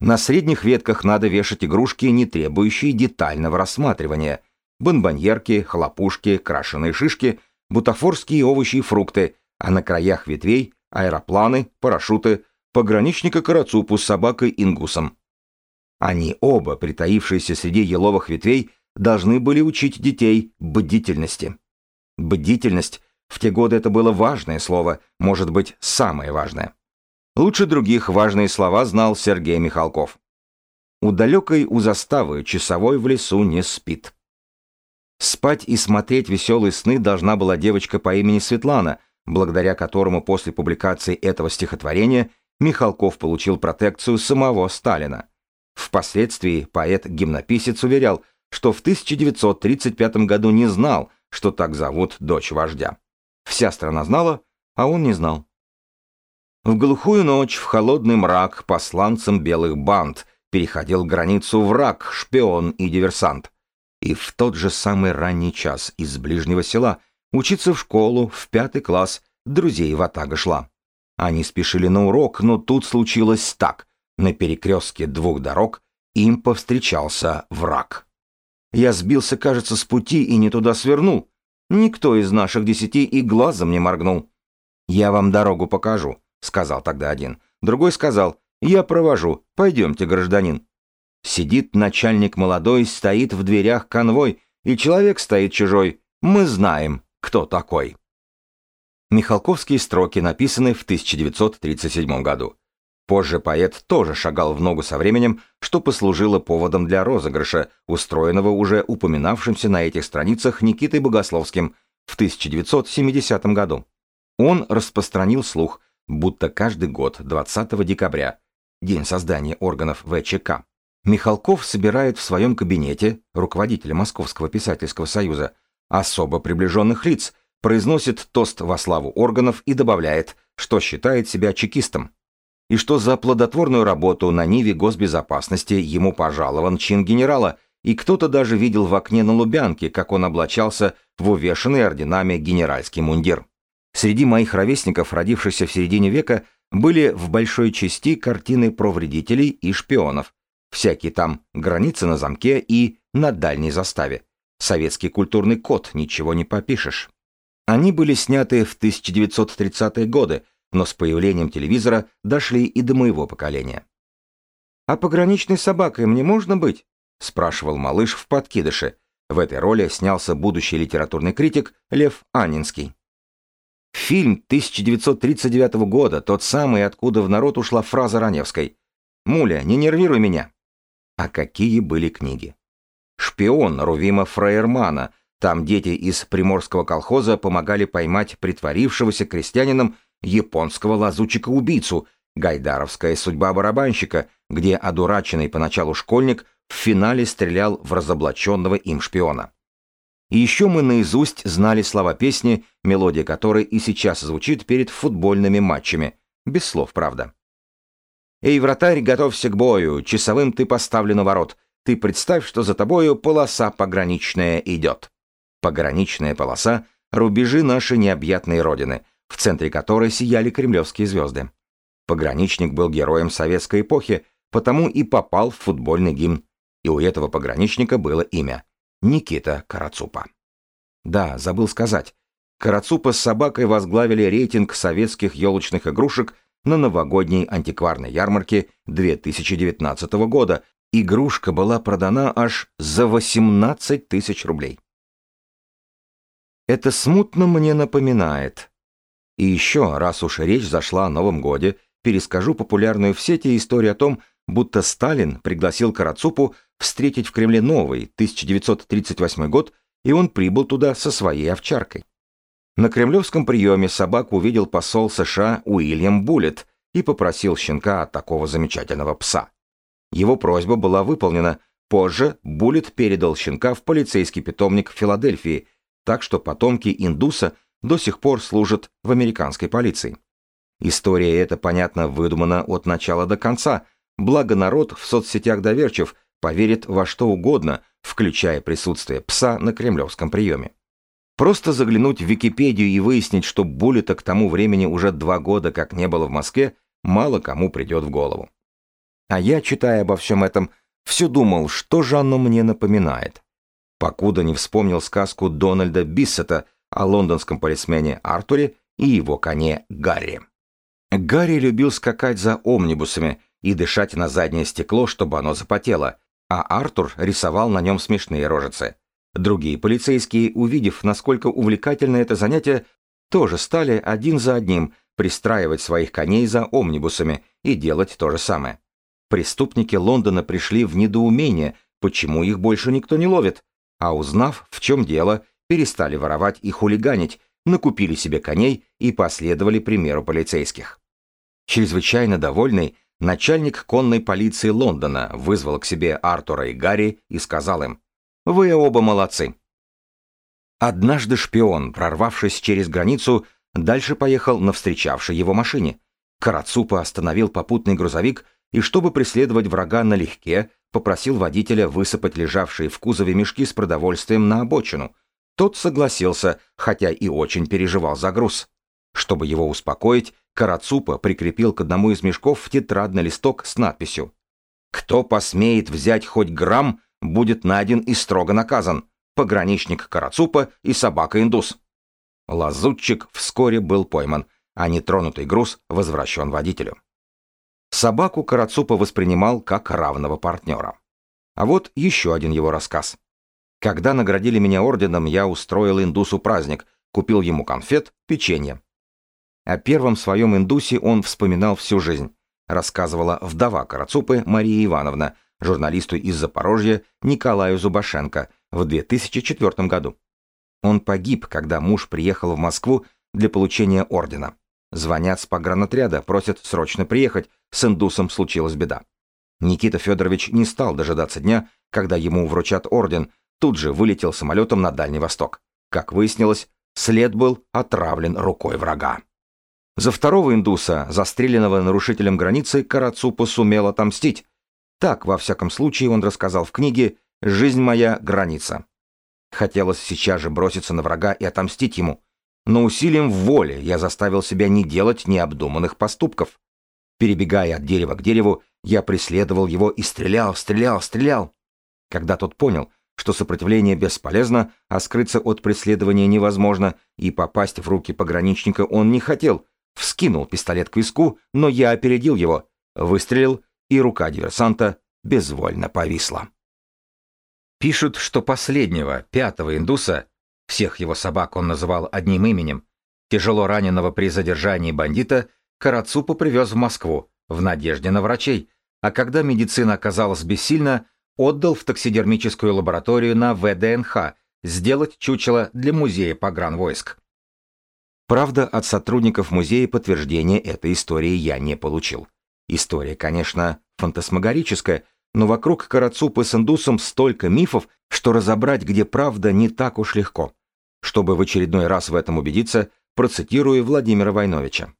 [SPEAKER 1] На средних ветках надо вешать игрушки, не требующие детального рассматривания. Бонбоньерки, хлопушки, крашеные шишки, бутафорские овощи и фрукты, а на краях ветвей – аэропланы, парашюты, пограничника Карацупу с собакой-ингусом. Они оба, притаившиеся среди еловых ветвей, должны были учить детей бдительности. Бдительность в те годы это было важное слово, может быть, самое важное. Лучше других важные слова знал Сергей Михалков. У далекой у заставы часовой в лесу не спит. Спать и смотреть веселые сны должна была девочка по имени Светлана, благодаря которому после публикации этого стихотворения Михалков получил протекцию самого Сталина. Впоследствии поэт-гимнописец уверял, что в 1935 году не знал, что так зовут дочь вождя. Вся страна знала, а он не знал. В глухую ночь, в холодный мрак, посланцем белых банд переходил границу враг, шпион и диверсант. И в тот же самый ранний час из ближнего села учиться в школу, в пятый класс, друзей в Атага шла. Они спешили на урок, но тут случилось так. На перекрестке двух дорог им повстречался враг. Я сбился, кажется, с пути и не туда свернул. Никто из наших десяти и глазом не моргнул. «Я вам дорогу покажу», — сказал тогда один. Другой сказал, «Я провожу, пойдемте, гражданин». Сидит начальник молодой, стоит в дверях конвой, и человек стоит чужой. Мы знаем, кто такой. Михалковские строки написаны в 1937 году. Позже поэт тоже шагал в ногу со временем, что послужило поводом для розыгрыша, устроенного уже упоминавшимся на этих страницах Никитой Богословским в 1970 году. Он распространил слух, будто каждый год 20 декабря, день создания органов ВЧК, Михалков собирает в своем кабинете, руководителя Московского писательского союза, особо приближенных лиц, произносит тост во славу органов и добавляет, что считает себя чекистом и что за плодотворную работу на Ниве госбезопасности ему пожалован чин генерала, и кто-то даже видел в окне на Лубянке, как он облачался в увешанный орденами генеральский мундир. Среди моих ровесников, родившихся в середине века, были в большой части картины про вредителей и шпионов. Всякие там границы на замке и на дальней заставе. Советский культурный код, ничего не попишешь. Они были сняты в 1930-е годы, но с появлением телевизора дошли и до моего поколения. «А пограничной собакой мне можно быть?» — спрашивал малыш в подкидыше. В этой роли снялся будущий литературный критик Лев Анинский. Фильм 1939 года, тот самый, откуда в народ ушла фраза Раневской. «Муля, не нервируй меня». А какие были книги? «Шпион» Рувима Фрейермана. Там дети из приморского колхоза помогали поймать притворившегося крестьянином японского лазучика-убийцу, гайдаровская судьба барабанщика, где одураченный поначалу школьник в финале стрелял в разоблаченного им шпиона. И еще мы наизусть знали слова песни, мелодия которой и сейчас звучит перед футбольными матчами. Без слов, правда. «Эй, вратарь, готовься к бою, часовым ты поставлен у ворот. Ты представь, что за тобою полоса пограничная идет». Пограничная полоса — рубежи нашей необъятной родины, в центре которой сияли кремлевские звезды. Пограничник был героем советской эпохи, потому и попал в футбольный гимн. И у этого пограничника было имя — Никита Карацупа. Да, забыл сказать. Карацупа с собакой возглавили рейтинг советских елочных игрушек на новогодней антикварной ярмарке 2019 года. Игрушка была продана аж за 18 тысяч рублей. Это смутно мне напоминает. И еще, раз уж речь зашла о Новом Годе, перескажу популярную в сети историю о том, будто Сталин пригласил Карацупу встретить в Кремле новый, 1938 год, и он прибыл туда со своей овчаркой. На кремлевском приеме собаку увидел посол США Уильям Буллет и попросил щенка от такого замечательного пса. Его просьба была выполнена. Позже Буллет передал щенка в полицейский питомник Филадельфии, так что потомки индуса до сих пор служат в американской полиции. История эта, понятно, выдумана от начала до конца, благо народ в соцсетях доверчив, поверит во что угодно, включая присутствие пса на кремлевском приеме. Просто заглянуть в Википедию и выяснить, что Буллета к тому времени уже два года как не было в Москве, мало кому придет в голову. А я, читая обо всем этом, все думал, что же оно мне напоминает. Покуда не вспомнил сказку Дональда Биссета о лондонском полисмене Артуре и его коне Гарри. Гарри любил скакать за омнибусами и дышать на заднее стекло, чтобы оно запотело, а Артур рисовал на нем смешные рожицы. Другие полицейские, увидев, насколько увлекательно это занятие, тоже стали один за одним пристраивать своих коней за омнибусами и делать то же самое. Преступники Лондона пришли в недоумение, почему их больше никто не ловит, а узнав, в чем дело, перестали воровать и хулиганить, накупили себе коней и последовали примеру полицейских. Чрезвычайно довольный, начальник конной полиции Лондона вызвал к себе Артура и Гарри и сказал им «Вы оба молодцы». Однажды шпион, прорвавшись через границу, дальше поехал на встречавшей его машине. Карацупа остановил попутный грузовик и, чтобы преследовать врага налегке, попросил водителя высыпать лежавшие в кузове мешки с продовольствием на обочину. Тот согласился, хотя и очень переживал за груз. Чтобы его успокоить, Карацупа прикрепил к одному из мешков тетрадный листок с надписью «Кто посмеет взять хоть грамм, будет найден и строго наказан. Пограничник Карацупа и собака-индус». Лазутчик вскоре был пойман, а нетронутый груз возвращен водителю. Собаку Карацупа воспринимал как равного партнера. А вот еще один его рассказ. Когда наградили меня орденом, я устроил индусу праздник, купил ему конфет, печенье. О первом своем индусе он вспоминал всю жизнь, рассказывала вдова Карацупы Мария Ивановна, журналисту из Запорожья Николаю Зубашенко в 2004 году. Он погиб, когда муж приехал в Москву для получения ордена. Звонят с погранотряда, просят срочно приехать, с индусом случилась беда. Никита Федорович не стал дожидаться дня, когда ему вручат орден, тут же вылетел самолетом на Дальний Восток. Как выяснилось, след был отравлен рукой врага. За второго индуса, застреленного нарушителем границы, Карацупа сумел отомстить. Так, во всяком случае, он рассказал в книге «Жизнь моя – граница». Хотелось сейчас же броситься на врага и отомстить ему. Но усилием воли я заставил себя не делать необдуманных поступков. Перебегая от дерева к дереву, я преследовал его и стрелял, стрелял, стрелял. Когда тот понял, что сопротивление бесполезно, а скрыться от преследования невозможно, и попасть в руки пограничника он не хотел, вскинул пистолет к виску, но я опередил его, выстрелил, и рука диверсанта безвольно повисла. Пишут, что последнего, пятого индуса, всех его собак он называл одним именем, тяжело раненого при задержании бандита, Карацупа привез в Москву, в надежде на врачей, а когда медицина оказалась бессильна, отдал в таксидермическую лабораторию на ВДНХ сделать чучело для музея погранвойск. Правда, от сотрудников музея подтверждения этой истории я не получил. История, конечно, фантасмагорическая, но вокруг Карацупы с индусом столько мифов, что разобрать, где правда, не так уж легко. Чтобы в очередной раз в этом убедиться, процитирую Владимира Войновича.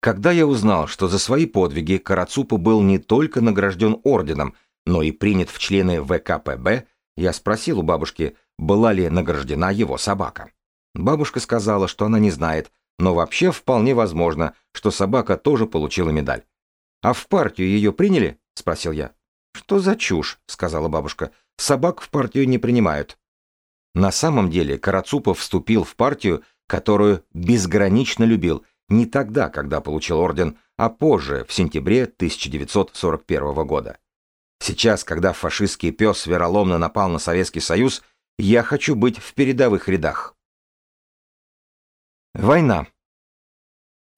[SPEAKER 1] Когда я узнал, что за свои подвиги Карацупа был не только награжден орденом, но и принят в члены ВКПБ, я спросил у бабушки, была ли награждена его собака. Бабушка сказала, что она не знает, но вообще вполне возможно, что собака тоже получила медаль. «А в партию ее приняли?» — спросил я. «Что за чушь?» — сказала бабушка. «Собак в партию не принимают». На самом деле Карацупов вступил в партию, которую безгранично любил не тогда, когда получил орден, а позже, в сентябре 1941 года. Сейчас, когда фашистский пес вероломно напал на Советский Союз, я хочу быть в передовых рядах. Война.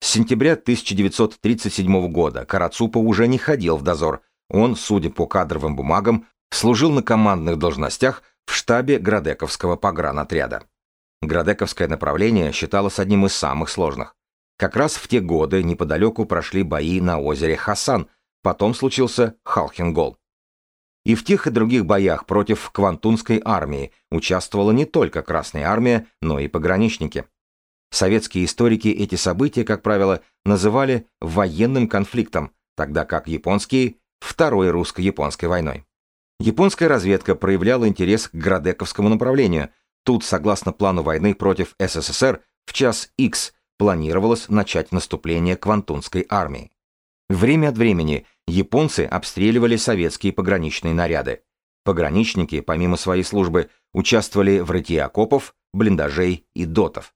[SPEAKER 1] С сентября 1937 года Карацупа уже не ходил в дозор. Он, судя по кадровым бумагам, служил на командных должностях в штабе Градековского погранотряда. Градековское направление считалось одним из самых сложных. Как раз в те годы неподалеку прошли бои на озере Хасан, потом случился Халхингол. И в тех и других боях против Квантунской армии участвовала не только Красная армия, но и пограничники. Советские историки эти события, как правило, называли военным конфликтом, тогда как японские – Второй русско-японской войной. Японская разведка проявляла интерес к Градековскому направлению. Тут, согласно плану войны против СССР, в час X планировалось начать наступление Квантунской армии. Время от времени японцы обстреливали советские пограничные наряды. Пограничники, помимо своей службы, участвовали в рытье окопов, блиндажей и дотов.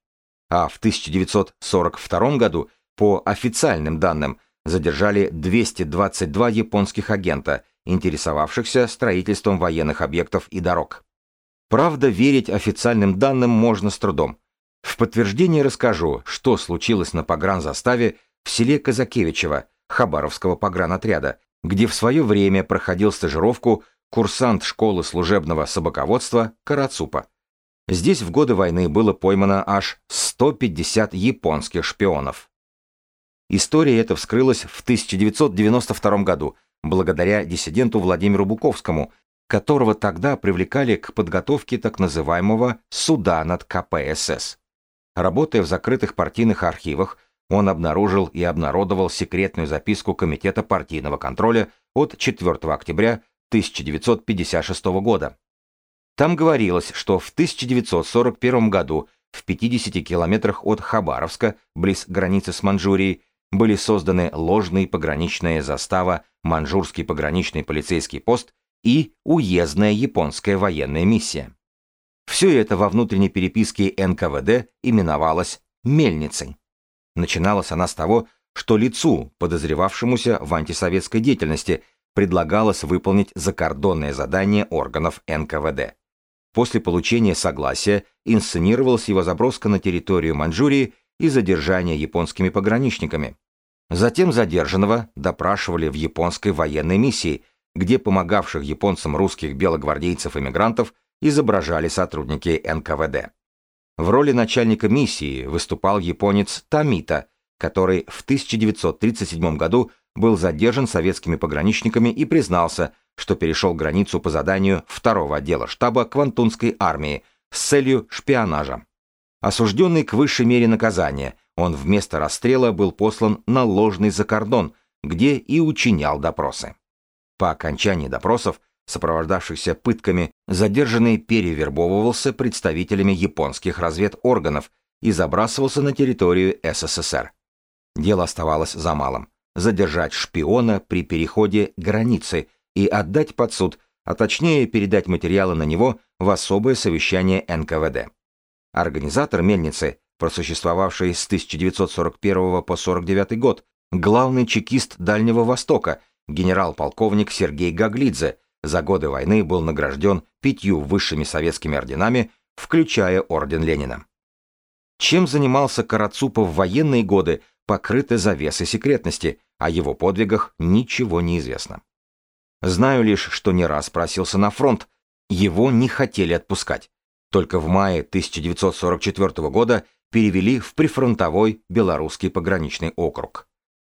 [SPEAKER 1] А в 1942 году, по официальным данным, задержали 222 японских агента, интересовавшихся строительством военных объектов и дорог. Правда, верить официальным данным можно с трудом. В подтверждение расскажу, что случилось на погранзаставе в селе Казакевичево, Хабаровского погранотряда, где в свое время проходил стажировку курсант школы служебного собаководства Карацупа. Здесь в годы войны было поймано аж 150 японских шпионов. История эта вскрылась в 1992 году благодаря диссиденту Владимиру Буковскому, которого тогда привлекали к подготовке так называемого «суда над КПСС». Работая в закрытых партийных архивах, он обнаружил и обнародовал секретную записку Комитета партийного контроля от 4 октября 1956 года. Там говорилось, что в 1941 году в 50 километрах от Хабаровска, близ границы с Манчжурией, были созданы ложные пограничные застава, манчжурский пограничный полицейский пост и уездная японская военная миссия. Все это во внутренней переписке НКВД именовалось «мельницей». Начиналась она с того, что лицу, подозревавшемуся в антисоветской деятельности, предлагалось выполнить закордонное задание органов НКВД. После получения согласия инсценировалась его заброска на территорию Маньчжурии и задержание японскими пограничниками. Затем задержанного допрашивали в японской военной миссии, где помогавших японцам русских белогвардейцев-эмигрантов изображали сотрудники НКВД. В роли начальника миссии выступал японец Тамита, который в 1937 году был задержан советскими пограничниками и признался, что перешел границу по заданию второго отдела штаба Квантунской армии с целью шпионажа. Осужденный к высшей мере наказания, он вместо расстрела был послан на ложный закордон, где и учинял допросы. По окончании допросов сопровождавшихся пытками, задержанный перевербовывался представителями японских разведорганов, и забрасывался на территорию СССР. Дело оставалось за малым – задержать шпиона при переходе границы и отдать под суд, а точнее передать материалы на него в особое совещание НКВД. Организатор мельницы, просуществовавший с 1941 по 1949 год, главный чекист Дальнего Востока, генерал-полковник Сергей Гаглидзе, за годы войны был награжден пятью высшими советскими орденами, включая орден Ленина. Чем занимался Карацупов в военные годы, покрыты завесой секретности, о его подвигах ничего не известно. Знаю лишь, что не раз просился на фронт, его не хотели отпускать. Только в мае 1944 года перевели в прифронтовой Белорусский пограничный округ.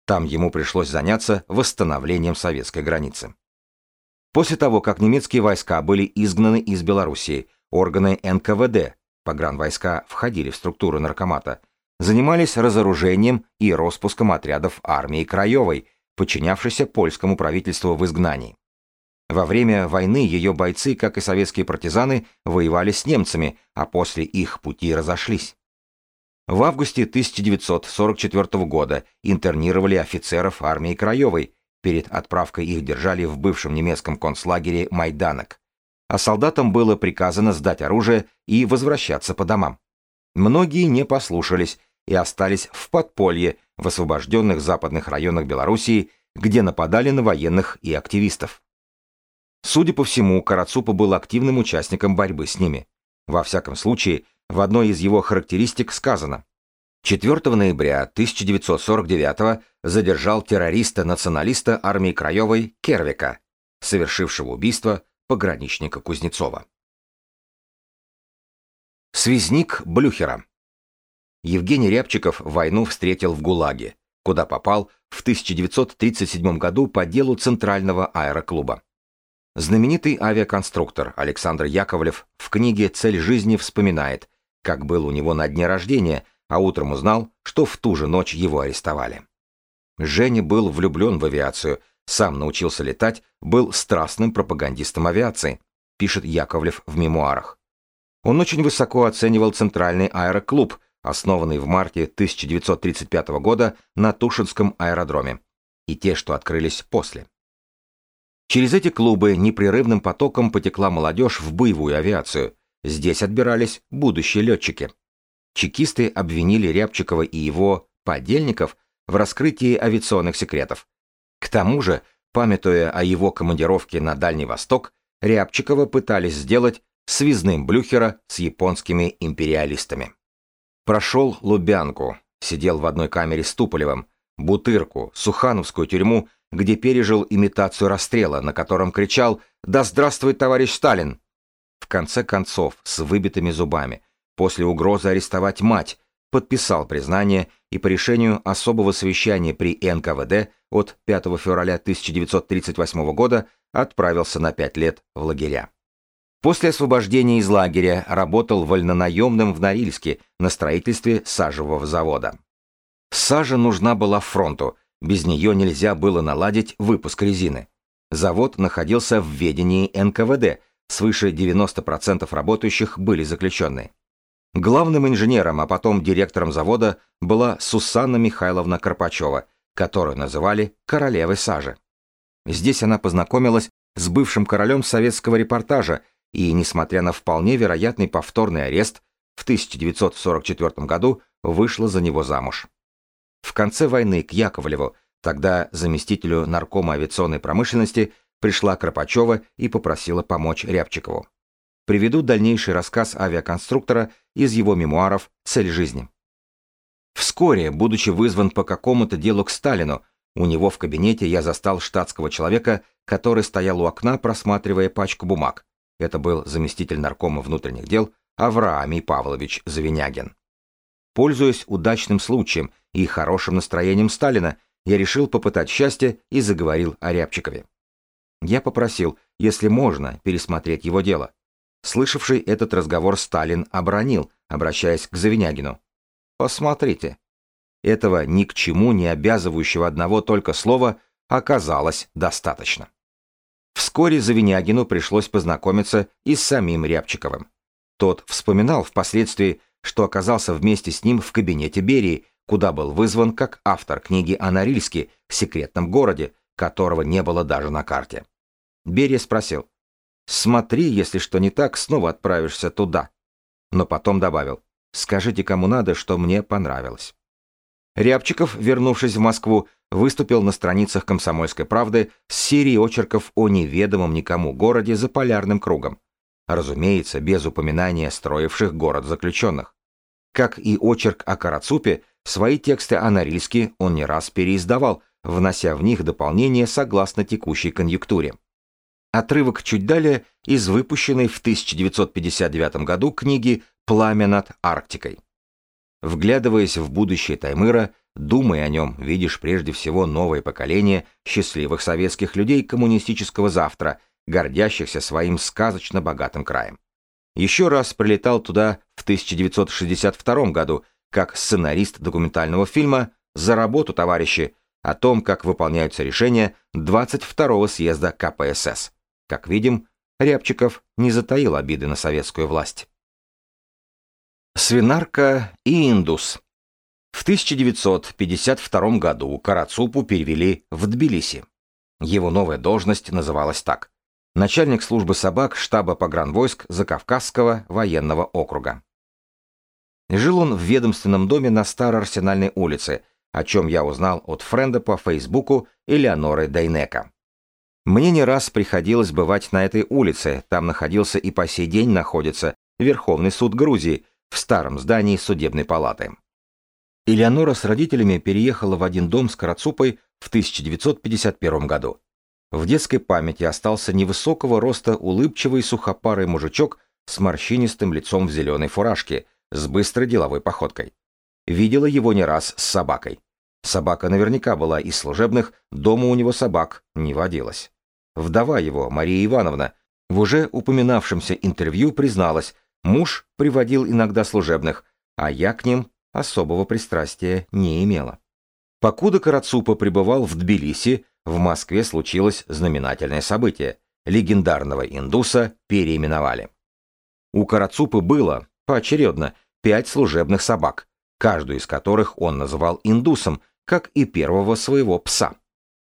[SPEAKER 1] Там ему пришлось заняться восстановлением советской границы. После того, как немецкие войска были изгнаны из Белоруссии, органы НКВД, погранвойска входили в структуру наркомата, занимались разоружением и распуском отрядов армии Краевой, подчинявшейся польскому правительству в изгнании. Во время войны ее бойцы, как и советские партизаны, воевали с немцами, а после их пути разошлись. В августе 1944 года интернировали офицеров армии Краевой, перед отправкой их держали в бывшем немецком концлагере Майданок. А солдатам было приказано сдать оружие и возвращаться по домам. Многие не послушались и остались в подполье в освобожденных западных районах Белоруссии, где нападали на военных и активистов. Судя по всему, Карацупа был активным участником борьбы с ними. Во всяком случае, в одной из его характеристик сказано 4 ноября 1949 задержал террориста-националиста армии Краевой Кервика, совершившего убийство пограничника Кузнецова. Связник Блюхера Евгений Рябчиков войну встретил в ГУЛАГе, куда попал в 1937 году по делу Центрального аэроклуба. Знаменитый авиаконструктор Александр Яковлев в книге «Цель жизни» вспоминает, как был у него на дне рождения, а утром узнал, что в ту же ночь его арестовали. Женя был влюблен в авиацию, сам научился летать, был страстным пропагандистом авиации, пишет Яковлев в мемуарах. Он очень высоко оценивал Центральный аэроклуб, основанный в марте 1935 года на Тушинском аэродроме, и те, что открылись после. Через эти клубы непрерывным потоком потекла молодежь в боевую авиацию. Здесь отбирались будущие летчики. Чекисты обвинили Рябчикова и его подельников в раскрытии авиационных секретов. К тому же, памятуя о его командировке на Дальний Восток, Рябчикова пытались сделать связным Блюхера с японскими империалистами. Прошел Лубянку, сидел в одной камере с Туполевым, Бутырку, Сухановскую тюрьму где пережил имитацию расстрела, на котором кричал «Да здравствует товарищ Сталин!». В конце концов, с выбитыми зубами, после угрозы арестовать мать, подписал признание и по решению особого совещания при НКВД от 5 февраля 1938 года отправился на 5 лет в лагеря. После освобождения из лагеря работал вольнонаемным в Норильске на строительстве сажевого завода. Сажа нужна была фронту, без нее нельзя было наладить выпуск резины. Завод находился в ведении НКВД, свыше 90% работающих были заключенные. Главным инженером, а потом директором завода была Сусанна Михайловна Карпачева, которую называли «королевой сажи». Здесь она познакомилась с бывшим королем советского репортажа и, несмотря на вполне вероятный повторный арест, в 1944 году вышла за него замуж. В конце войны к Яковлеву, тогда заместителю наркома авиационной промышленности, пришла Кропачева и попросила помочь Рябчикову. Приведу дальнейший рассказ авиаконструктора из его мемуаров «Цель жизни». Вскоре, будучи вызван по какому-то делу к Сталину, у него в кабинете я застал штатского человека, который стоял у окна, просматривая пачку бумаг. Это был заместитель наркома внутренних дел Авраамий Павлович Завинягин. Пользуясь удачным случаем и хорошим настроением Сталина, я решил попытать счастье и заговорил о Рябчикове. Я попросил, если можно, пересмотреть его дело. Слышавший этот разговор Сталин обронил, обращаясь к Завинягину. «Посмотрите». Этого ни к чему не обязывающего одного только слова оказалось достаточно. Вскоре Завинягину пришлось познакомиться и с самим Рябчиковым. Тот вспоминал впоследствии, что оказался вместе с ним в кабинете Берии, куда был вызван как автор книги о Норильске, секретном городе, которого не было даже на карте. Берия спросил, «Смотри, если что не так, снова отправишься туда». Но потом добавил, «Скажите, кому надо, что мне понравилось». Рябчиков, вернувшись в Москву, выступил на страницах «Комсомольской правды» с серией очерков о неведомом никому городе за полярным кругом. Разумеется, без упоминания строивших город заключенных. Как и очерк о Карацупе, свои тексты о Норильске он не раз переиздавал, внося в них дополнения согласно текущей конъюнктуре. Отрывок чуть далее из выпущенной в 1959 году книги «Пламя над Арктикой». Вглядываясь в будущее Таймыра, думая о нем, видишь прежде всего новое поколение счастливых советских людей коммунистического завтра, гордящихся своим сказочно богатым краем. Еще раз прилетал туда в 1962 году как сценарист документального фильма «За работу, товарищи», о том, как выполняются решения 22-го съезда КПСС. Как видим, Рябчиков не затаил обиды на советскую власть. Свинарка и индус. В 1952 году Карацупу перевели в Тбилиси. Его новая должность называлась так. Начальник службы собак штаба погранвойск Закавказского военного округа. Жил он в ведомственном доме на Старой Арсенальной улице, о чем я узнал от френда по Фейсбуку Элеоноры Дайнека. Мне не раз приходилось бывать на этой улице, там находился и по сей день находится Верховный суд Грузии, в старом здании судебной палаты. Элеонора с родителями переехала в один дом с Карацупой в 1951 году. В детской памяти остался невысокого роста улыбчивый сухопарый мужичок с морщинистым лицом в зеленой фуражке, с быстрой деловой походкой. Видела его не раз с собакой. Собака наверняка была из служебных, дома у него собак не водилось. Вдова его, Мария Ивановна, в уже упоминавшемся интервью призналась, Муж приводил иногда служебных, а я к ним особого пристрастия не имела. Покуда Карацупа пребывал в Тбилиси, в Москве случилось знаменательное событие. Легендарного индуса переименовали. У Карацупы было, поочередно, пять служебных собак, каждую из которых он называл индусом, как и первого своего пса.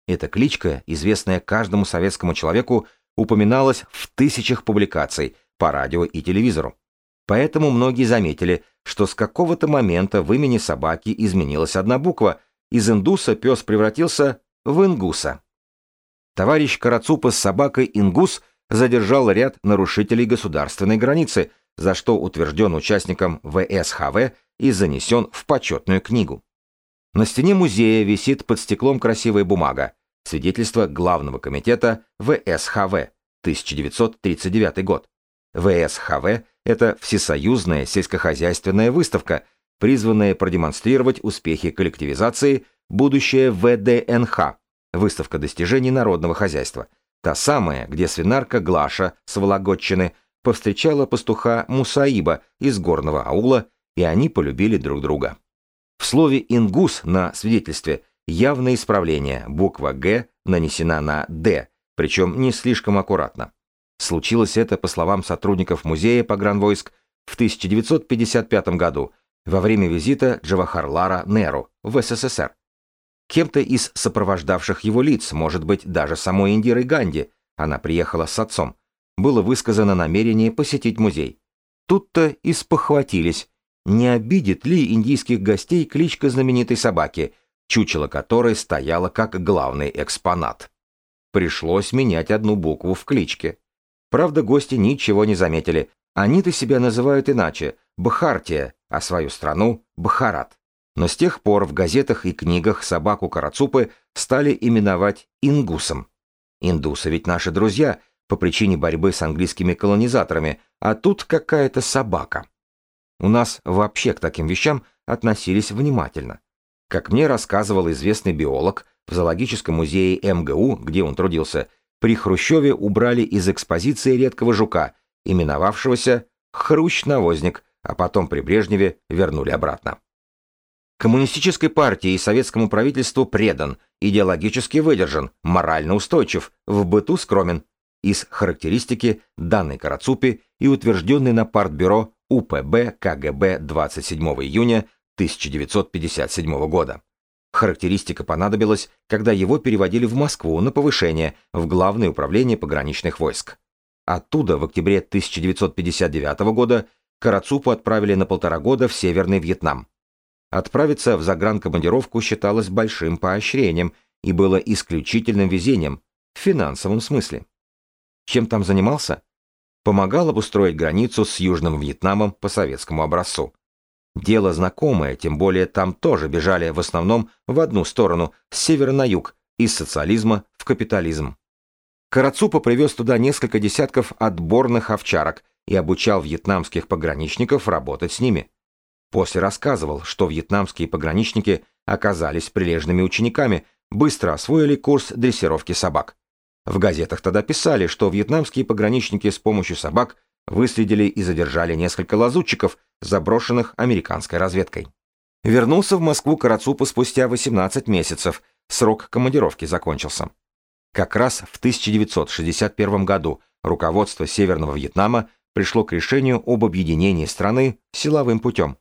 [SPEAKER 1] Эта кличка, известная каждому советскому человеку, упоминалась в тысячах публикаций по радио и телевизору. Поэтому многие заметили, что с какого-то момента в имени собаки изменилась одна буква, из индуса пес превратился в ингуса. Товарищ Карацупа с собакой ингус задержал ряд нарушителей государственной границы, за что утвержден участником ВСХВ и занесен в почетную книгу. На стене музея висит под стеклом красивая бумага, свидетельство Главного комитета ВСХВ, 1939 год. ВСХВ – это всесоюзная сельскохозяйственная выставка, призванная продемонстрировать успехи коллективизации будущее ВДНХ – выставка достижений народного хозяйства, та самая, где свинарка Глаша с Вологодчины повстречала пастуха Мусаиба из горного аула, и они полюбили друг друга. В слове «ингус» на свидетельстве явное исправление, буква «г» нанесена на «д», причем не слишком аккуратно. Случилось это, по словам сотрудников музея погранвойск, в 1955 году, во время визита Джавахарлара Неру в СССР. Кем-то из сопровождавших его лиц, может быть, даже самой Индирой Ганди, она приехала с отцом, было высказано намерение посетить музей. Тут-то и спохватились, не обидит ли индийских гостей кличка знаменитой собаки, чучело которой стояло как главный экспонат. Пришлось менять одну букву в кличке. Правда, гости ничего не заметили. Они-то себя называют иначе – Бхартия, а свою страну – Бхарат. Но с тех пор в газетах и книгах собаку Карацупы стали именовать ингусом. Индусы ведь наши друзья по причине борьбы с английскими колонизаторами, а тут какая-то собака. У нас вообще к таким вещам относились внимательно. Как мне рассказывал известный биолог, в зоологическом музее МГУ, где он трудился – при Хрущеве убрали из экспозиции редкого жука, именовавшегося «Хрущ-навозник», а потом при Брежневе вернули обратно. Коммунистической партии и советскому правительству предан, идеологически выдержан, морально устойчив, в быту скромен. Из характеристики данной Карацупи и утвержденной на партбюро УПБ КГБ 27 июня 1957 года. Характеристика понадобилась, когда его переводили в Москву на повышение в Главное управление пограничных войск. Оттуда в октябре 1959 года Карацупу отправили на полтора года в Северный Вьетнам. Отправиться в загранкомандировку считалось большим поощрением и было исключительным везением, в финансовом смысле. Чем там занимался? Помогал обустроить границу с Южным Вьетнамом по советскому образцу. Дело знакомое, тем более там тоже бежали в основном в одну сторону, с севера на юг, из социализма в капитализм. Карацупа привез туда несколько десятков отборных овчарок и обучал вьетнамских пограничников работать с ними. После рассказывал, что вьетнамские пограничники оказались прилежными учениками, быстро освоили курс дрессировки собак. В газетах тогда писали, что вьетнамские пограничники с помощью собак выследили и задержали несколько лазутчиков, заброшенных американской разведкой. Вернулся в Москву Карацупа спустя 18 месяцев, срок командировки закончился. Как раз в 1961 году руководство Северного Вьетнама пришло к решению об объединении страны силовым путем.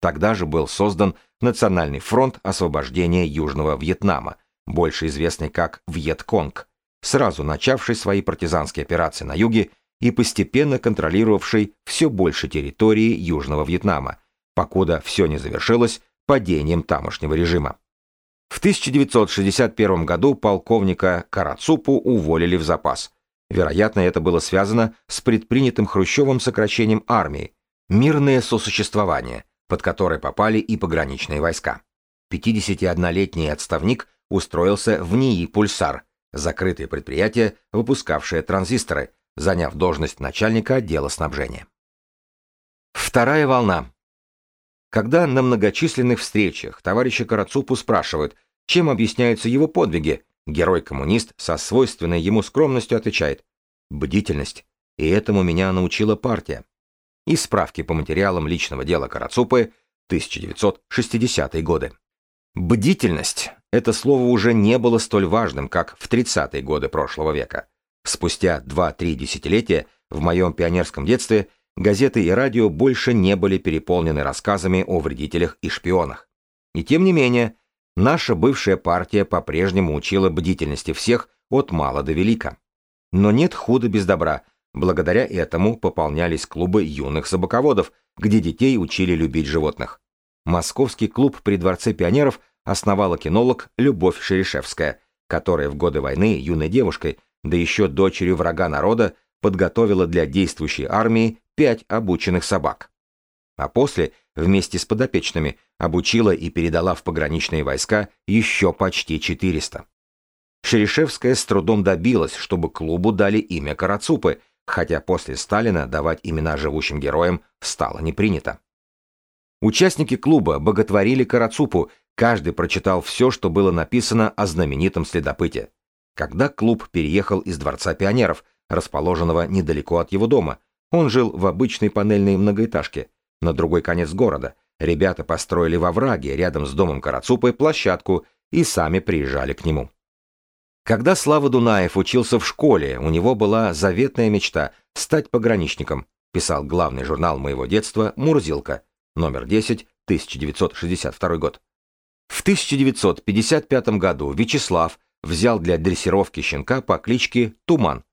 [SPEAKER 1] Тогда же был создан Национальный фронт освобождения Южного Вьетнама, больше известный как Вьетконг, сразу начавший свои партизанские операции на юге и постепенно контролировавший все больше территории Южного Вьетнама, покуда все не завершилось падением тамошнего режима. В 1961 году полковника Карацупу уволили в запас. Вероятно, это было связано с предпринятым Хрущевым сокращением армии, мирное сосуществование, под которое попали и пограничные войска. 51-летний отставник устроился в НИИ «Пульсар», закрытое предприятие, выпускавшее транзисторы, заняв должность начальника отдела снабжения. Вторая волна. Когда на многочисленных встречах товарища Карацупу спрашивают, чем объясняются его подвиги, герой-коммунист со свойственной ему скромностью отвечает «бдительность, и этому меня научила партия». Из справки по материалам личного дела Карацупы 1960-е годы. Бдительность – это слово уже не было столь важным, как в 30-е годы прошлого века. Спустя 2-3 десятилетия в моем пионерском детстве газеты и радио больше не были переполнены рассказами о вредителях и шпионах. И тем не менее, наша бывшая партия по-прежнему учила бдительности всех от мала до велика. Но нет худа без добра. Благодаря этому пополнялись клубы юных собаководов, где детей учили любить животных. Московский клуб при Дворце пионеров основала кинолог Любовь Шерешевская, которая в годы войны юной девушкой да еще дочерью врага народа, подготовила для действующей армии пять обученных собак. А после, вместе с подопечными, обучила и передала в пограничные войска еще почти 400. Шерешевская с трудом добилась, чтобы клубу дали имя Карацупы, хотя после Сталина давать имена живущим героям стало не принято. Участники клуба боготворили Карацупу, каждый прочитал все, что было написано о знаменитом следопыте. Когда клуб переехал из Дворца пионеров, расположенного недалеко от его дома, он жил в обычной панельной многоэтажке, на другой конец города. Ребята построили во враге рядом с домом Карацупы площадку и сами приезжали к нему. Когда Слава Дунаев учился в школе, у него была заветная мечта стать пограничником, писал главный журнал моего детства «Мурзилка», номер 10, 1962 год. В 1955 году Вячеслав взял для дрессировки щенка по кличке Туман.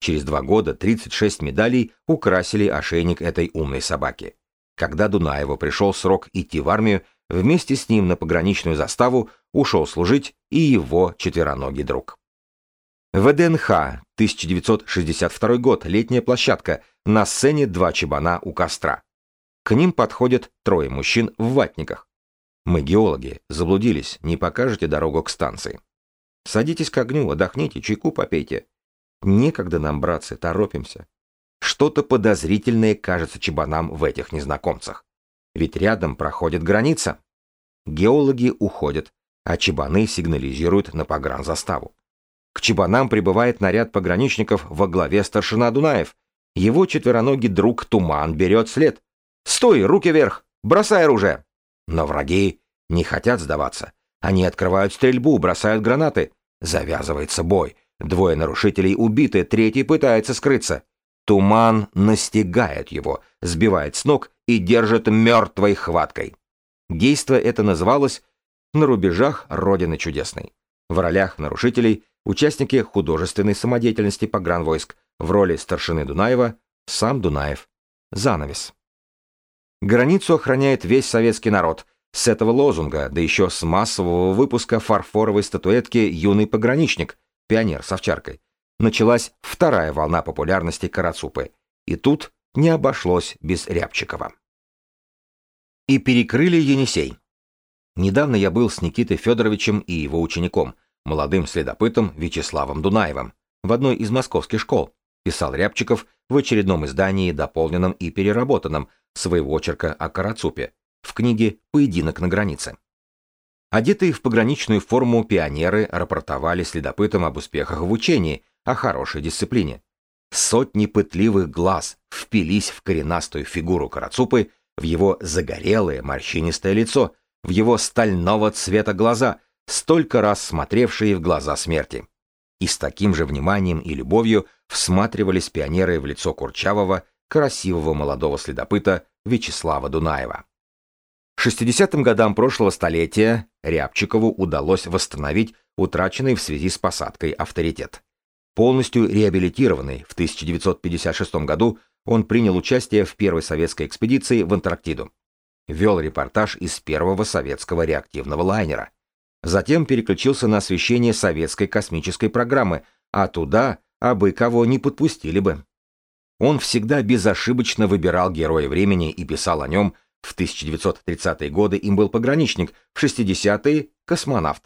[SPEAKER 1] Через два года 36 медалей украсили ошейник этой умной собаки. Когда Дунаеву пришел срок идти в армию, вместе с ним на пограничную заставу ушел служить и его четвероногий друг. ВДНХ, 1962 год, летняя площадка, на сцене два чебана у костра. К ним подходят трое мужчин в ватниках. Мы геологи, заблудились, не покажете дорогу к станции. Садитесь к огню, отдохните, чайку попейте. Некогда нам, братцы, торопимся. Что-то подозрительное кажется чебанам в этих незнакомцах. Ведь рядом проходит граница. Геологи уходят, а чебаны сигнализируют на погранзаставу. К чебанам прибывает наряд пограничников во главе старшина Дунаев. Его четвероногий друг Туман берет след. «Стой, руки вверх! Бросай оружие!» Но враги не хотят сдаваться. Они открывают стрельбу, бросают гранаты. Завязывается бой. Двое нарушителей убиты, третий пытается скрыться. Туман настигает его, сбивает с ног и держит мертвой хваткой. Действо это называлось «На рубежах Родины Чудесной». В ролях нарушителей участники художественной самодеятельности погранвойск, в роли старшины Дунаева сам Дунаев. Занавес. Границу охраняет весь советский народ. С этого лозунга, да еще с массового выпуска фарфоровой статуэтки «Юный пограничник», пионер с овчаркой, началась вторая волна популярности Карацупы. И тут не обошлось без Рябчикова. И перекрыли Енисей. Недавно я был с Никитой Федоровичем и его учеником, молодым следопытом Вячеславом Дунаевым, в одной из московских школ, писал Рябчиков в очередном издании, дополненном и переработанном, своего очерка о Карацупе, в книге «Поединок на границе». Одетые в пограничную форму пионеры рапортовали следопытам об успехах в учении, о хорошей дисциплине. Сотни пытливых глаз впились в коренастую фигуру Карацупы, в его загорелое морщинистое лицо, в его стального цвета глаза, столько раз смотревшие в глаза смерти. И с таким же вниманием и любовью всматривались пионеры в лицо курчавого, красивого молодого следопыта Вячеслава Дунаева. 60-м годам прошлого столетия Рябчикову удалось восстановить утраченный в связи с посадкой авторитет. Полностью реабилитированный в 1956 году он принял участие в первой советской экспедиции в Антарктиду. Вел репортаж из первого советского реактивного лайнера. Затем переключился на освещение советской космической программы, а туда абы кого не подпустили бы. Он всегда безошибочно выбирал героя времени и писал о нем, в 1930-е годы им был пограничник, в 60-е — космонавт.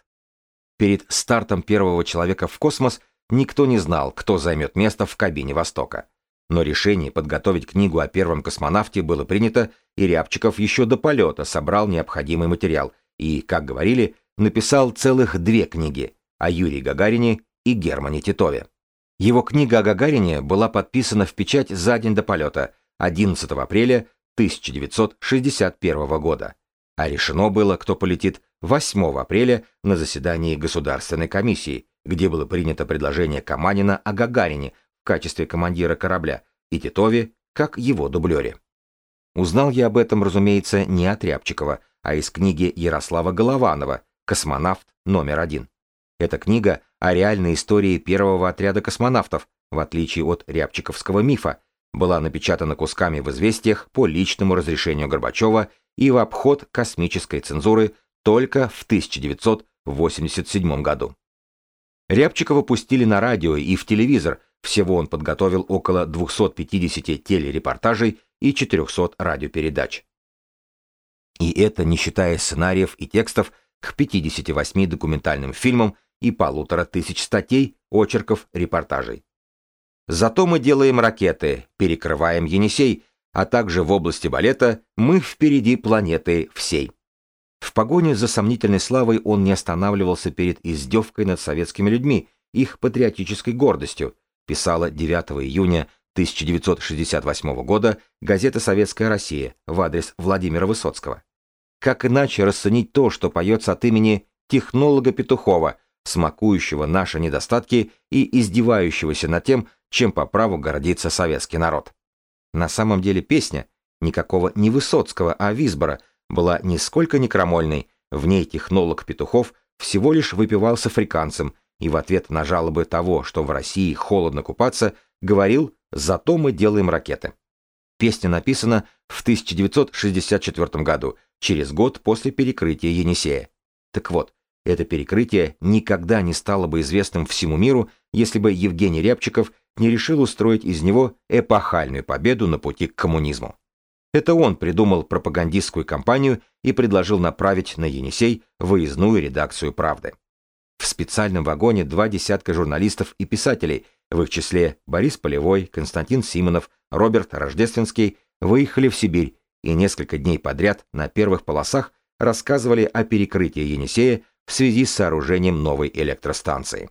[SPEAKER 1] Перед стартом первого человека в космос никто не знал, кто займет место в кабине «Востока». Но решение подготовить книгу о первом космонавте было принято, и Рябчиков еще до полета собрал необходимый материал и, как говорили, написал целых две книги о Юрии Гагарине и Германе Титове. Его книга о Гагарине была подписана в печать за день до полета, 11 апреля 1961 года, а решено было, кто полетит 8 апреля на заседании Государственной комиссии, где было принято предложение Каманина о Гагарине в качестве командира корабля и Титове как его дублере. Узнал я об этом, разумеется, не от Рябчикова, а из книги Ярослава Голованова «Космонавт номер один». Эта книга о реальной истории первого отряда космонавтов, в отличие от рябчиковского мифа, была напечатана кусками в известиях по личному разрешению Горбачева и в обход космической цензуры только в 1987 году. Рябчикова пустили на радио и в телевизор, всего он подготовил около 250 телерепортажей и 400 радиопередач. И это не считая сценариев и текстов к 58 документальным фильмам и полутора тысяч статей, очерков, репортажей. Зато мы делаем ракеты, перекрываем Енисей, а также в области балета мы впереди планеты всей. В погоне за сомнительной славой он не останавливался перед издевкой над советскими людьми, их патриотической гордостью, писала 9 июня 1968 года газета «Советская Россия» в адрес Владимира Высоцкого. Как иначе расценить то, что поется от имени технолога Петухова, смакующего наши недостатки и издевающегося над тем, чем по праву гордится советский народ. На самом деле песня, никакого не Высоцкого, а Висбора, была нисколько не крамольной, в ней технолог Петухов всего лишь выпивал с африканцем и в ответ на жалобы того, что в России холодно купаться, говорил «зато мы делаем ракеты». Песня написана в 1964 году, через год после перекрытия Енисея. Так вот, это перекрытие никогда не стало бы известным всему миру, если бы Евгений Рябчиков не решил устроить из него эпохальную победу на пути к коммунизму. Это он придумал пропагандистскую кампанию и предложил направить на Енисей выездную редакцию «Правды». В специальном вагоне два десятка журналистов и писателей, в их числе Борис Полевой, Константин Симонов, Роберт Рождественский, выехали в Сибирь и несколько дней подряд на первых полосах рассказывали о перекрытии Енисея в связи с сооружением новой электростанции.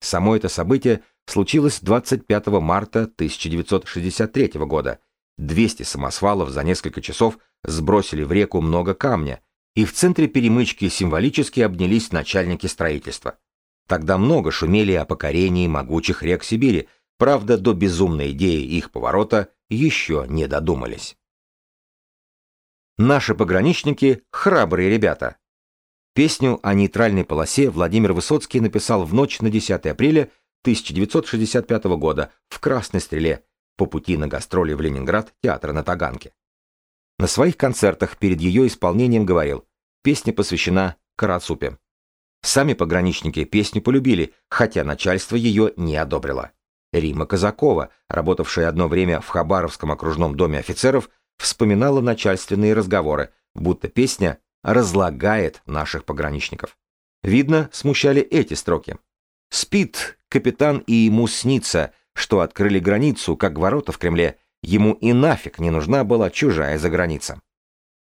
[SPEAKER 1] Само это событие случилось 25 марта 1963 года. 200 самосвалов за несколько часов сбросили в реку много камня, и в центре перемычки символически обнялись начальники строительства. Тогда много шумели о покорении могучих рек Сибири, Правда, до безумной идеи их поворота еще не додумались. Наши пограничники — храбрые ребята. Песню о нейтральной полосе Владимир Высоцкий написал в ночь на 10 апреля 1965 года в Красной Стреле по пути на гастроли в Ленинград театра на Таганке. На своих концертах перед ее исполнением говорил, песня посвящена Карацупе. Сами пограничники песню полюбили, хотя начальство ее не одобрило. Рима Казакова, работавшая одно время в Хабаровском окружном доме офицеров, вспоминала начальственные разговоры, будто песня разлагает наших пограничников. Видно, смущали эти строки. «Спит капитан, и ему снится, что открыли границу, как ворота в Кремле, ему и нафиг не нужна была чужая заграница».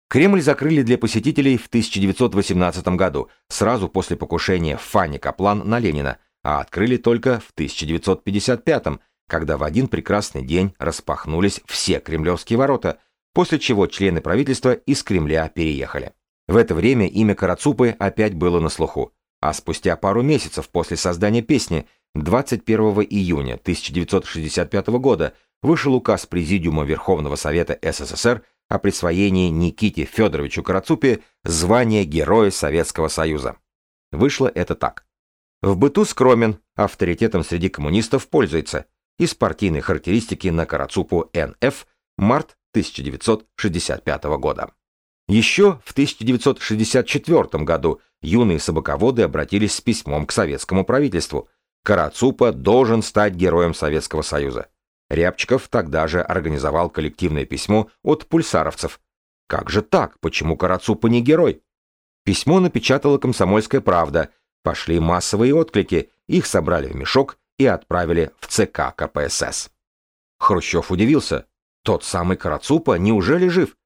[SPEAKER 1] Кремль закрыли для посетителей в 1918 году, сразу после покушения Фанни Каплан на Ленина, а открыли только в 1955 когда в один прекрасный день распахнулись все кремлевские ворота, после чего члены правительства из Кремля переехали. В это время имя Карацупы опять было на слуху, а спустя пару месяцев после создания песни, 21 июня 1965 года, вышел указ Президиума Верховного Совета СССР о присвоении Никите Федоровичу Карацупе звания Героя Советского Союза. Вышло это так. В быту скромен, авторитетом среди коммунистов пользуется. Из партийной характеристики на Карацупу НФ, март 1965 года. Еще в 1964 году юные собаководы обратились с письмом к советскому правительству. Карацупа должен стать героем Советского Союза. Рябчиков тогда же организовал коллективное письмо от пульсаровцев. Как же так? Почему Карацупа не герой? Письмо напечатала «Комсомольская правда». Пошли массовые отклики, их собрали в мешок и отправили в ЦК КПСС. Хрущев удивился. Тот самый Карацупа неужели жив?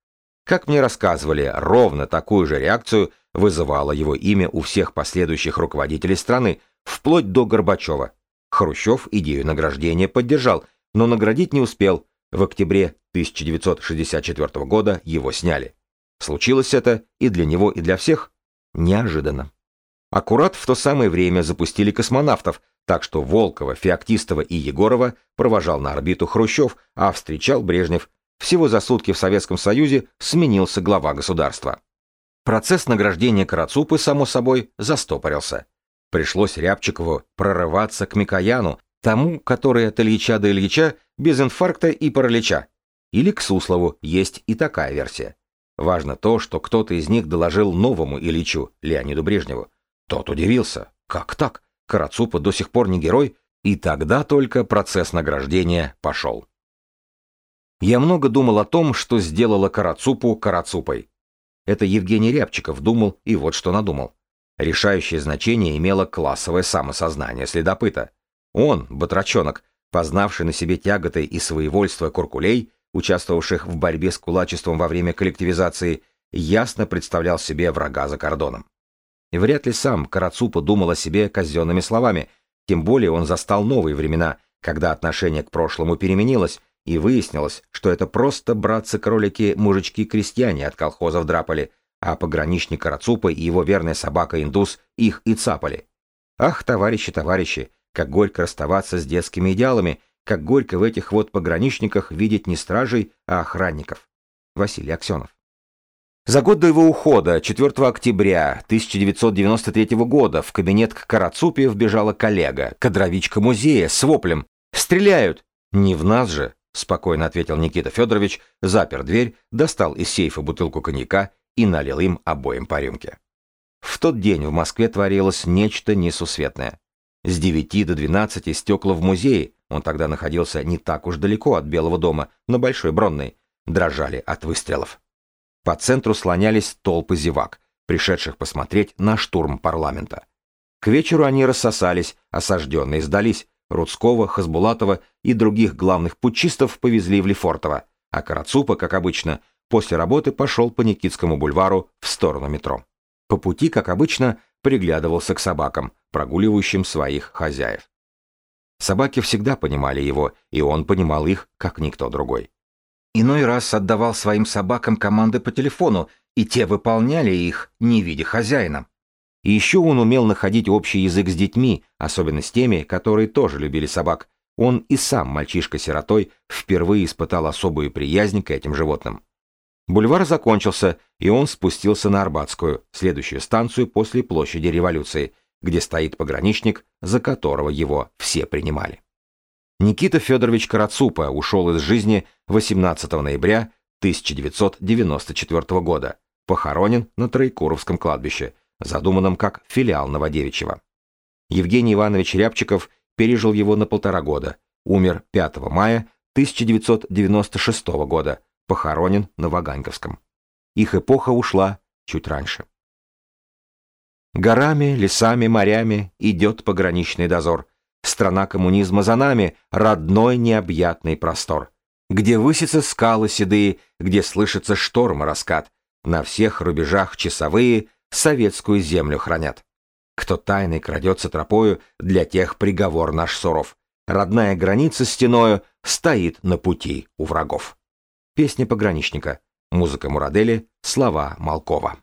[SPEAKER 1] Как мне рассказывали, ровно такую же реакцию вызывало его имя у всех последующих руководителей страны, вплоть до Горбачева. Хрущев идею награждения поддержал, но наградить не успел. В октябре 1964 года его сняли. Случилось это и для него, и для всех неожиданно. Аккурат в то самое время запустили космонавтов, так что Волкова, Феоктистова и Егорова провожал на орбиту Хрущев, а встречал Брежнев. Всего за сутки в Советском Союзе сменился глава государства. Процесс награждения Карацупы, само собой, застопорился. Пришлось Рябчикову прорываться к Микояну, Тому, который от Ильича до Ильича, без инфаркта и паралича. Или к Суслову, есть и такая версия. Важно то, что кто-то из них доложил новому Ильичу, Леониду Брежневу. Тот удивился. Как так? Карацупа до сих пор не герой? И тогда только процесс награждения пошел. Я много думал о том, что сделала Карацупу Карацупой. Это Евгений Рябчиков думал, и вот что надумал. Решающее значение имело классовое самосознание следопыта. Он, батрачонок, познавший на себе тяготы и своевольство куркулей, участвовавших в борьбе с кулачеством во время коллективизации, ясно представлял себе врага за кордоном. Вряд ли сам Карацупа думал о себе казенными словами, тем более он застал новые времена, когда отношение к прошлому переменилось, и выяснилось, что это просто братцы-кролики мужички-крестьяне от колхозов драпали, а пограничник Карацупа и его верная собака-индус их и цапали. Ах, товарищи, товарищи, как горько расставаться с детскими идеалами, как горько в этих вот пограничниках видеть не стражей, а охранников. Василий Аксенов. За год до его ухода, 4 октября 1993 года, в кабинет к Карацупе вбежала коллега, кадровичка музея, с воплем «Стреляют!» «Не в нас же!» — спокойно ответил Никита Федорович, запер дверь, достал из сейфа бутылку коньяка и налил им обоим по рюмке. В тот день в Москве творилось нечто несусветное. С 9 до 12 стекла в музее, он тогда находился не так уж далеко от Белого дома, на Большой Бронной, дрожали от выстрелов. По центру слонялись толпы зевак, пришедших посмотреть на штурм парламента. К вечеру они рассосались, осажденные сдались, Рудского, Хасбулатова и других главных путчистов повезли в Лефортово, а Карацупа, как обычно, после работы пошел по Никитскому бульвару в сторону метро. По пути, как обычно, приглядывался к собакам, прогуливающим своих хозяев. Собаки всегда понимали его, и он понимал их, как никто другой. Иной раз отдавал своим собакам команды по телефону, и те выполняли их, не видя хозяина. И еще он умел находить общий язык с детьми, особенно с теми, которые тоже любили собак, Он и сам, мальчишка-сиротой, впервые испытал особую приязнь к этим животным. Бульвар закончился, и он спустился на Арбатскую, следующую станцию после площади революции, где стоит пограничник, за которого его все принимали. Никита Федорович Карацупа ушел из жизни 18 ноября 1994 года, похоронен на Троекуровском кладбище, задуманном как филиал Новодевичьего. Евгений Иванович Рябчиков пережил его на полтора года, умер 5 мая 1996 года, похоронен на Ваганьковском. Их эпоха ушла чуть раньше. Горами, лесами, морями идет пограничный дозор. Страна коммунизма за нами, родной необъятный простор. Где высятся скалы седые, где слышится шторм раскат. На всех рубежах часовые советскую землю хранят. Кто тайной крадется тропою, для тех приговор наш суров. Родная граница стеною стоит на пути у врагов. Песня пограничника. Музыка Мурадели, слова Малкова.